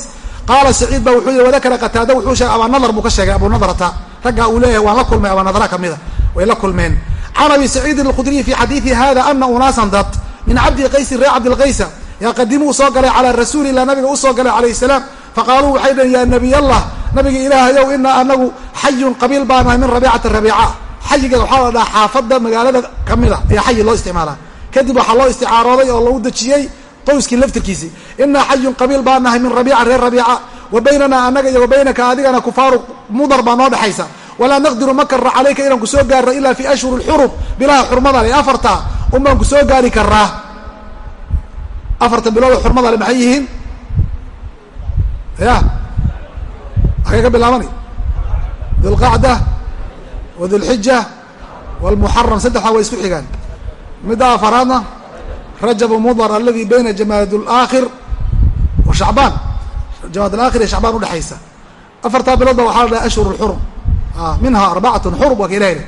qaala saciid ba wuxuu yihi wadakara qataada wuxuu sheegay abanadr buu ka sheegay abu nadrata raggaa uu leeyahay waan la kulmay abanadra kamida way la kulmeen can abi saciidin alkhudriyi fi xadiidi hada ana unaasan dad min cabdi qaysin reer cabdilqaysa yaqadimuu soo galay calaa rasuulilah nabiga u soo galay calayh salaam faqaaluu waxay dhaheen yaa nabiy allah nabiga ilaahayow inaa anagu xayun qabiil baan ahay min rabiicati rabiica xayiga waxaa la dhahaa xaafada magaalada kamida ayaa xayi loo isticmaala kadib waxaa loo isticaarooday oo lagu dejiyey qowskii laftirkiisii inaa xayun qabiil baan nahay min rabiica reer rabiica wa baynanaa anaga iyo wa baynaka adigana kufaaru mudar baa noo dhexaysa walaa naqdiru ma karra calayka inaan ku soo gaarno ilaa fi ashhuri lxurum bilaha xurmada afarta un baan ku soo gaari karaa afarta bilood oo xurmada le maxay yihiin? Ya agay ka bilaabani? Dulqacda wa dulxija walmuxaram saddexdaa way isku xigaan. Midda afaraadna rajab mudar aladi bayna jamaad laakhir wa shacbaan. Jamaad alaakhir iyo shacbaan udhexaysa afartaa biloodba waxaa la dhaha ashhur lxurum minha arbacatun xurum waa ka ilahi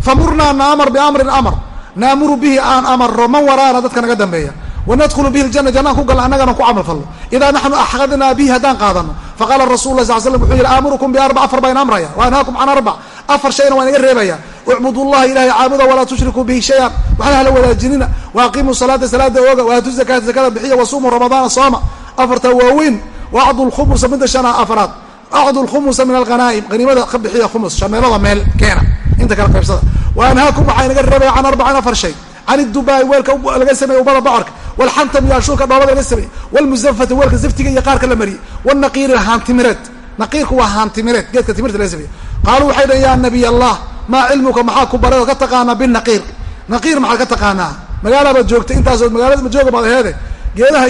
famurnaa naamar biamrin amr naamuru bihi aan amaro man waraana dadka naga dambeeya. Wanadkhulu bihi ljana jannaan ku galna annagana ku camal falno idaa naxnu axadnaa bihi haddaan qaadano. Faqala rasul lah sal slam wuxuu yihi aamurukum biarbac afar baan amraya. Wa anhaakum can arbac afar shayna waan iga reebaya. Ucbudu llaha ilahay caabuda walaa tushrikuu bihi shayan. Waxna hala wadaajinina. Waaqimuu salaata salaada ooga waatu zakaata zakada bixiya wasumuu ramadaana sooma. Afarta waaweyn. Waacdu lkhumusa midda shana afraad acdu lkhumusa min alghanaa'im haniimada ka bixiya khumus shameelada meel keena inta kala qaybsada wa anhaakum waxaa inaga reebaya can arbacin afar shay can idubaai weelka laga sameeye ubada bocorka walxantam iyo ashuulka dhoobada laga sameeyey walmuzafati weelka zaftiga iyo qaarka la mariyey wanaqiiri haantimireed naqiirku waa haantimireed geedka timirta laga sameeyey qaaluu waxay dhahen ya nabiy allah maa cilmuka maxaa ku baray oo ka taqaanaa binaqiir naqiir maxaad ka taqaanaa magaalabaad joogtay intaasood magaalada majooga baad aheede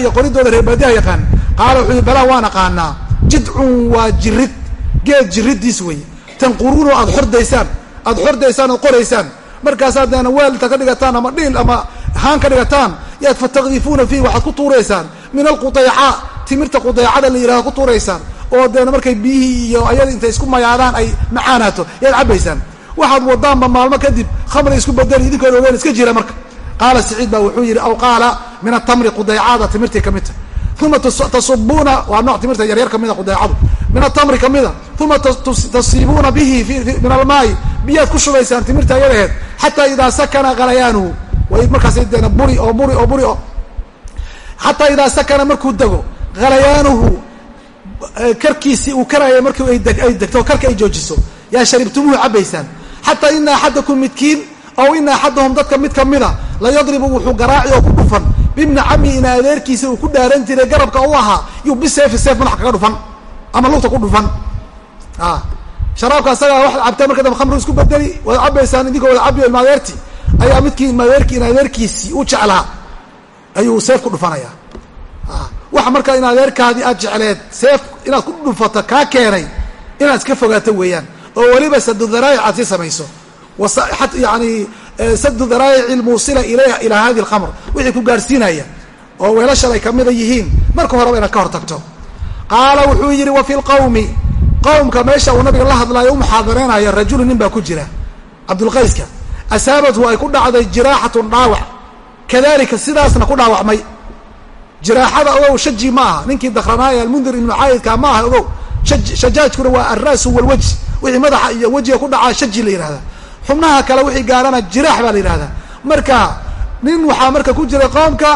iyo qoridooda reerbaadiyaha yaqaan qaala waan aqaanaa jidcun waa jirid geed jiridiis weeye. Tanquruuno aad xordaysaan aad xordaysaan ood qoraysaan markaasaad deena weelta ka dhigataan ama dhiil ama haan ka dhigataan yaad fatakdifuuna fiihi waxaad ku tuuraysaan. Min alqudayca timirta qudaycada la yihahdo ku tuuraysaan. Oo deena markay biyihii iyo ayada intay isku mayaadaan ay macaanaato yaad cabbaysaan. Waxaad wadaanba maalmo kadib khamri isku bedeli idinkood ogeen iska jira marka. Qaala saciid baa wuxuu yidhi aw qaala min atamri qudaycada timirtii ka mid ta uma tasubuuna waa nooc timirta yaryar kamida qudaycadu min atamri kamida uma tasiibuuna bihi min almaai biyaad ku shubaysaan timirta ayadaheed xataa idaa sakana ghalayaanuhu way markaas deena buri oo buri oo buri xataa idaa sakana markuu dego ghalayaanuhu karkiisii uu karaya markii ay degto karka ay joojiso yaa sharibtumuhu cabaysaan xataa ina axadakum midkiin aw ina axadahum dadka mid kamida la yadribu wuxuu garaaci oo ku dhufan bibni cami ina adeerkiisa uu ku dhaaran jiray garabka u ahaa yuu biseefi seef madax kaga dhufan ama lugta ku dhufan sharaabka asagaa waxaad cabtaa marka dambe khamri isku bedeli waad cabaysaan idinkoo wada cabiyo ilmaadeerti ayaa midkii ilmaadeerki in adeerkiisii u jeclaa ayuu seef ku dhufanaya waxa marka in adeerkaadii aad jecleed seef inaad ku dhufato kaa keenay inaad iska fogaato weeyaan oo weliba sadu dharaa'ic aad sii samayso yani sadu dharaa'ici lmuusila ilayha ilaa hadi alkhamr wixii ku gaadhsiinaya oo weelashan ay kamida yihiin marka horeba inaad ka hor tagto qaala wuxuu yidhi wa fi lqawmi qowmka meesha uu nabiga la hadlaayo u muxaadareynayo rajulu nin baa ku jira cabdulqayska asaabathu ay ku dhacday jiraaxatun dhaawac kadalika sidaasna ku dhaawacmay jiraaxada ogow shaji ma aha ninkii dakranaaye almundir ibnu caayidka ma aha ogow shajaajkuna waa alra'su walwaj wixii madaxa iyo wejiga ku dhacaa shaji la yihahdaa xubnaha kale wixii gaarana jiraax baa la yihahdaa marka nin waxaa marka ku jiray qoomka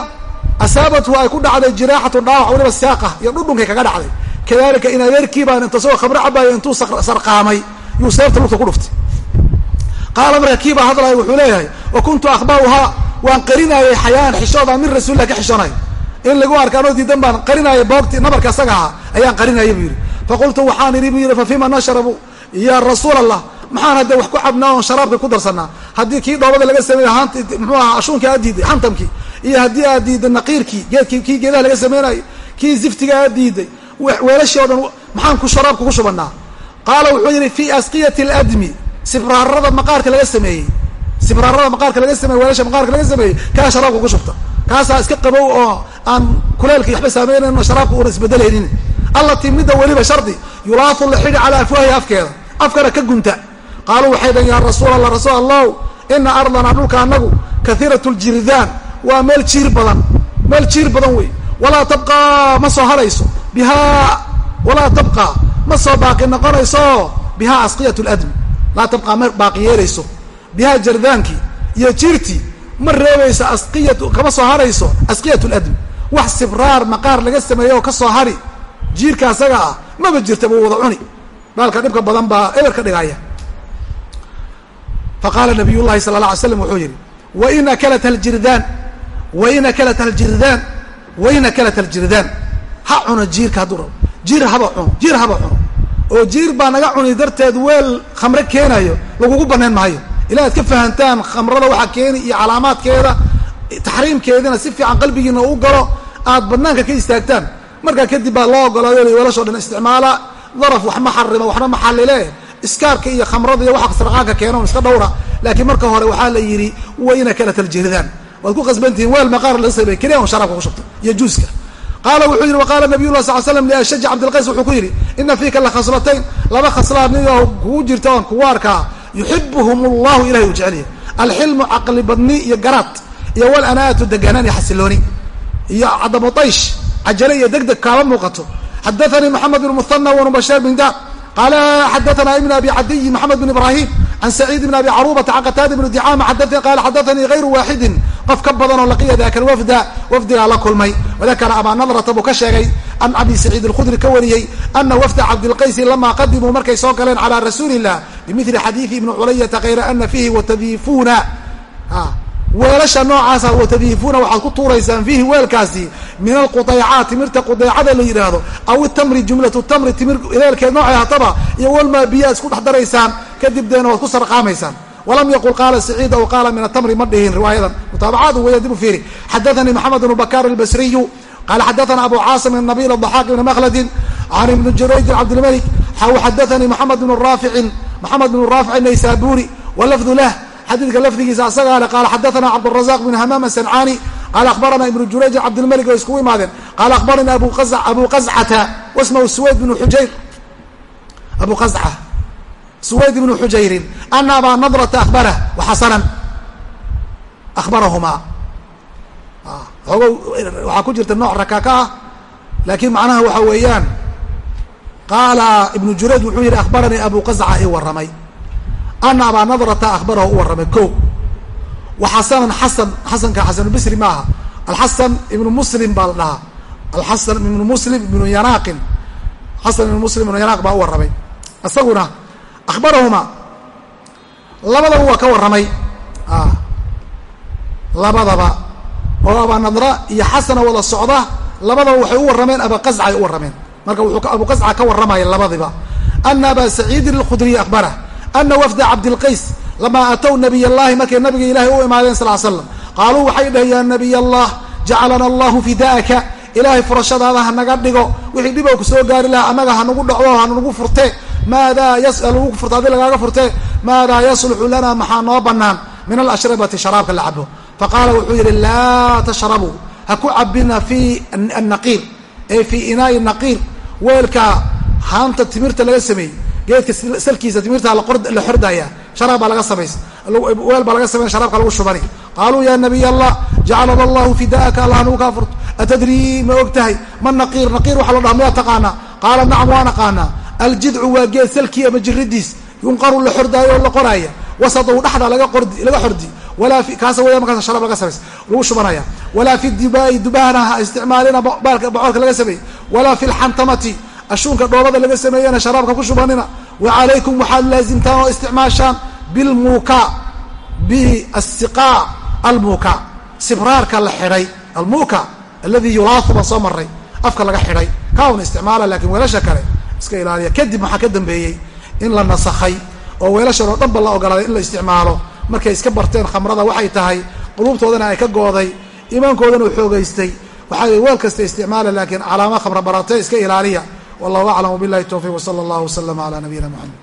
asaabathu ay ku dhacday jiraaxatun dhaawac waliba saaqa iyo dhudhunkay kaga dhacday. Kadalika in adeerkii baan inta khamro cabaayo intuu sarqaamay yuu seefta lugta ku dhuftay. Qaala marka kii baa wuxuu leeyahay wa kuntu waan qarinayay xayaan xishooda min rasuulilah ka xishoonayo in lagu arka anoo diidan baan qarinaya boogti nabarka asaga ahaa ayaan qarinaya buu yidhi. Faqultu waxaan idhi buu yidhi fa nashrabu ya rasuul allah maxaan hadda wax ku cabnaa oon sharaabka ku darsanaa haddii kii dhoobada laga sameeyo haant muxuu ahaa ashuunkii aad diiday xantamkii iyo haddii aad diiday naqiirkii geedkii kii geedaha laga samaynayo kii ziftiga aad diiday weelashii o dhan maxaan ku sharaabka ku shubanaa qaala wuxuu yidhi fi asqiyati aladmi sibraarada maqaarka laga sameeyey sibraarada maqaarka laga sameeyey weelasha maqaarka laga sameeyey kaa sharaabka ku shubta. Kaasaa iska qabow oo aan kuleelka waxba saameynayn sharaabka uuna isbedelaynin allatii midda weliba shardi yulaafu la xidhi calaa afwaahi afkeeda. Afkana ka gunta qaaluu waxay dhahen yaa rasuul allah rasuul allahu ina ardana dhulka anagu kahiirat ljirdaan waa meel jiir badan meel jiir badan wey walaa tabqaa ma soo hadhayso bihaa walaa tabqaa ma soo baaqi noqonayso. Bihaa asqiyat ladmi laa tabqaa ma baaqi yeelayso. Bihaa jardaankii iyo jiirtii ma reebayso asqiyatu kama soo hadhayso asqiyat ladmi wax sibraar maqaar laga sameeyo oo ka soo hadhi jiirka asaga ah maba jirta buu wada cuni. Baalka dhibka badan baa eber ka dhigaya faqaala nabiy llahi sala la alay slam wuxuu yihi wain akalat aljirdaan wain akalat aljirdaan wain akalat aljirdaan ha cuno jiirka hadduu rabo jiir haba cuno jiir haba cuno oo jiir baa naga cuni darteed weel khamre keenayo lagugu banayn maayo ilaa ad ka fahantaan khamrada waxaa keeni iyo calaamaadkeeda taxriimkeedina si fiican qalbigiina u galo aad banaanka ka istaagtaan markaa kadib baa loo ogolaayo weelashoo dhan isticmaala daraf wax ma xarima waxna ma iskaarka iyo khamrada iyo waxa sarqaanka keena iska dhawra laakiin marka hore waxaa la yidhi wayna kalat aljirdaan waad ku qasbantihiin weel maqaar laga samey keliya on sharaabka ku shubta iyo juuska qaala wuxuu yidhi waqaala nabiy lah sal slam liashaji cabdilqays wuxuu ku yidhi ina fiika la khaslatayn laba khaslaa niga kugu jirta oon kugu arkaa yuxibuhum llahu ilahay uu jecelyahy alxilmu caqli badni iyo garaad iyo walanaatu deganaan iyo xasilooni iyo cadamutaysh cajale iyo deg deg kaala muuqato. Xadaanii moxamed bn muhana wbnu bashaar bin dar qaala xadaana ibn abi cadiyi maxamed bn ibrahim can saciid bn abi carubata can qataada bn dicama qala xadaanii hayru waaxidin qof ka badan oo laqiya daka wafda wafdigaa la kulmay wadakara abaa nadrata buu ka sheegay an abi saciid alkhudri ka wariyey ana wafda cabdilqaysi lamaa qadimuu markay soo galeen calaa rasuuli illah bimili xadiidi ibni culayata kayra ana fiihi watadiifuuna weelasha noocaasa watadiifuuna waxaad ku tuuraysaan fiihi weelkaasi min alqudaycaat timirta qudaycada la yidhaahdo aw itamri jumlatu tamri timir leelkeed noocay hataba iyo walmaa biyaa isku dhex daraysaan kadib deena waad ku sarqaamaysaan. Walam yaqul qaala saciid aw qaala min atamri ma dhihin riwaayadan mutaabacaadu weya dib u fiiri. Xadaanii maxamed bnu bakar albasriyu qaala xadaana abu caasim ibn adaxaaq ibni makladin can ibni jurayjin cabdilmalik xaw xadaanii maxamed bnu raaficin maxamed bnu raafic naysaburi walafdu lah xadiidka lafdigiisa asagaa le qaala xadaana cabdrazaq bn hamaam asancaani qaala akhbarana ibnu jurayjin cabdilmalik oo iskugu imaadeen. Qaala akhbaranii abu qazcata wasmahu suwayd bnu xujayr abu qazca suwayd ibnu xujayrin ana abaa nadrata ahbarah waxasanan ahbarahumaa xoogo waxaa ku jirta nooc rakaaka ah laakiin macnaha waxa weeyaan qaala ibnu jurayj wuxuu yihi akhbaranii abu qazca i warramay ana abaa nadrata ahbarahu u warramay ko waxasanan xasan xasanka xasanubisri maaha alxasan ibnu muslim baa la dhahaa alxasan ibnu muslim ibnu yanaqin xasan ibnu muslim ibnu yanaq baa u warramay isaguna akhbarahuma labadaba waa ka warramay labadaba oo abanadra iyo xasana wada socda labadaba waxay u warrameen abaqazca ay u warrameen marka wuxuu abuqazca ka warramaya labadiba ana aba saciidin alkhudriy akhbarah ana wafda cabdilqays lamaa atow nabiy allahi markay nabiga ilahay u imaadeen sal slam qaaluu waxay dhaheen ya nabiy allah jacalana allahu fidaaka ilaahay furashadaada hanaga dhigo. Wixii dhibow ku soo gaari lahaa annaga hanagu dhacdo hanagu furte. Maadaa lagu furta adi lagaaga furte maadaa yasluxu lana maxaa noo banaan min alashrabati sharaabka la cabo faqaala wuxuu yihi laa tashrabuu ha ku cabina fi annaqiir ee fii inaai naqiir weelka haanta timirta laga sameeyey geedka salkiisa timirta la xordaya sharaab baa laga samaysa. Weel baa laga samey sharaabka lagu shubani. Qaaluu ya nabiy allah jacalana allahu fidaaka allah nagu kaa furto atadrii ma og ma naqiir naqiir waxaa lo dhaha miyaa taqaanaa? Qaala nacam waan aqaanaa aljidcu waa geed salkii ama jiridiis yunqaru la xordaayo oo la qoraaya. Wasadahu dhexda laga xordi walaa kaasa weya markaas sharaab laga samays lagu shubanaya. Walaa fi dibaa'i dubahana ha isticmaalina bocorka laga sameeyey. Walaa fi lxantamati ashuunka dhoobada laga sameeyana sharaabka ku shubanina. Wa calaykum waxaad laazimtaan oo isticmaashaan bilmuuka biasiqaa almuuka. Sibraarka la xidhay almuuka alladii yulaahu baan soo maray afka laga xidhay kauna isticmaala laakiin weelasha kale iska ilaaliya. Kadib maxaa ka dambeeyey in la nasakhay oo weelashan oo dhan ba la ogolaaday in la isticmaalo. Markay iska barteen khamrada waxay tahay quluubtoodana ay ka gooday iimaankoodana uu xoogaystay. Waxaa weel kasta isticmaala laakiin calaama khamra barate iska ilaaliya wallahu aclam wabilahi towfiq wsala allahu waslama ala nabiyina moxamed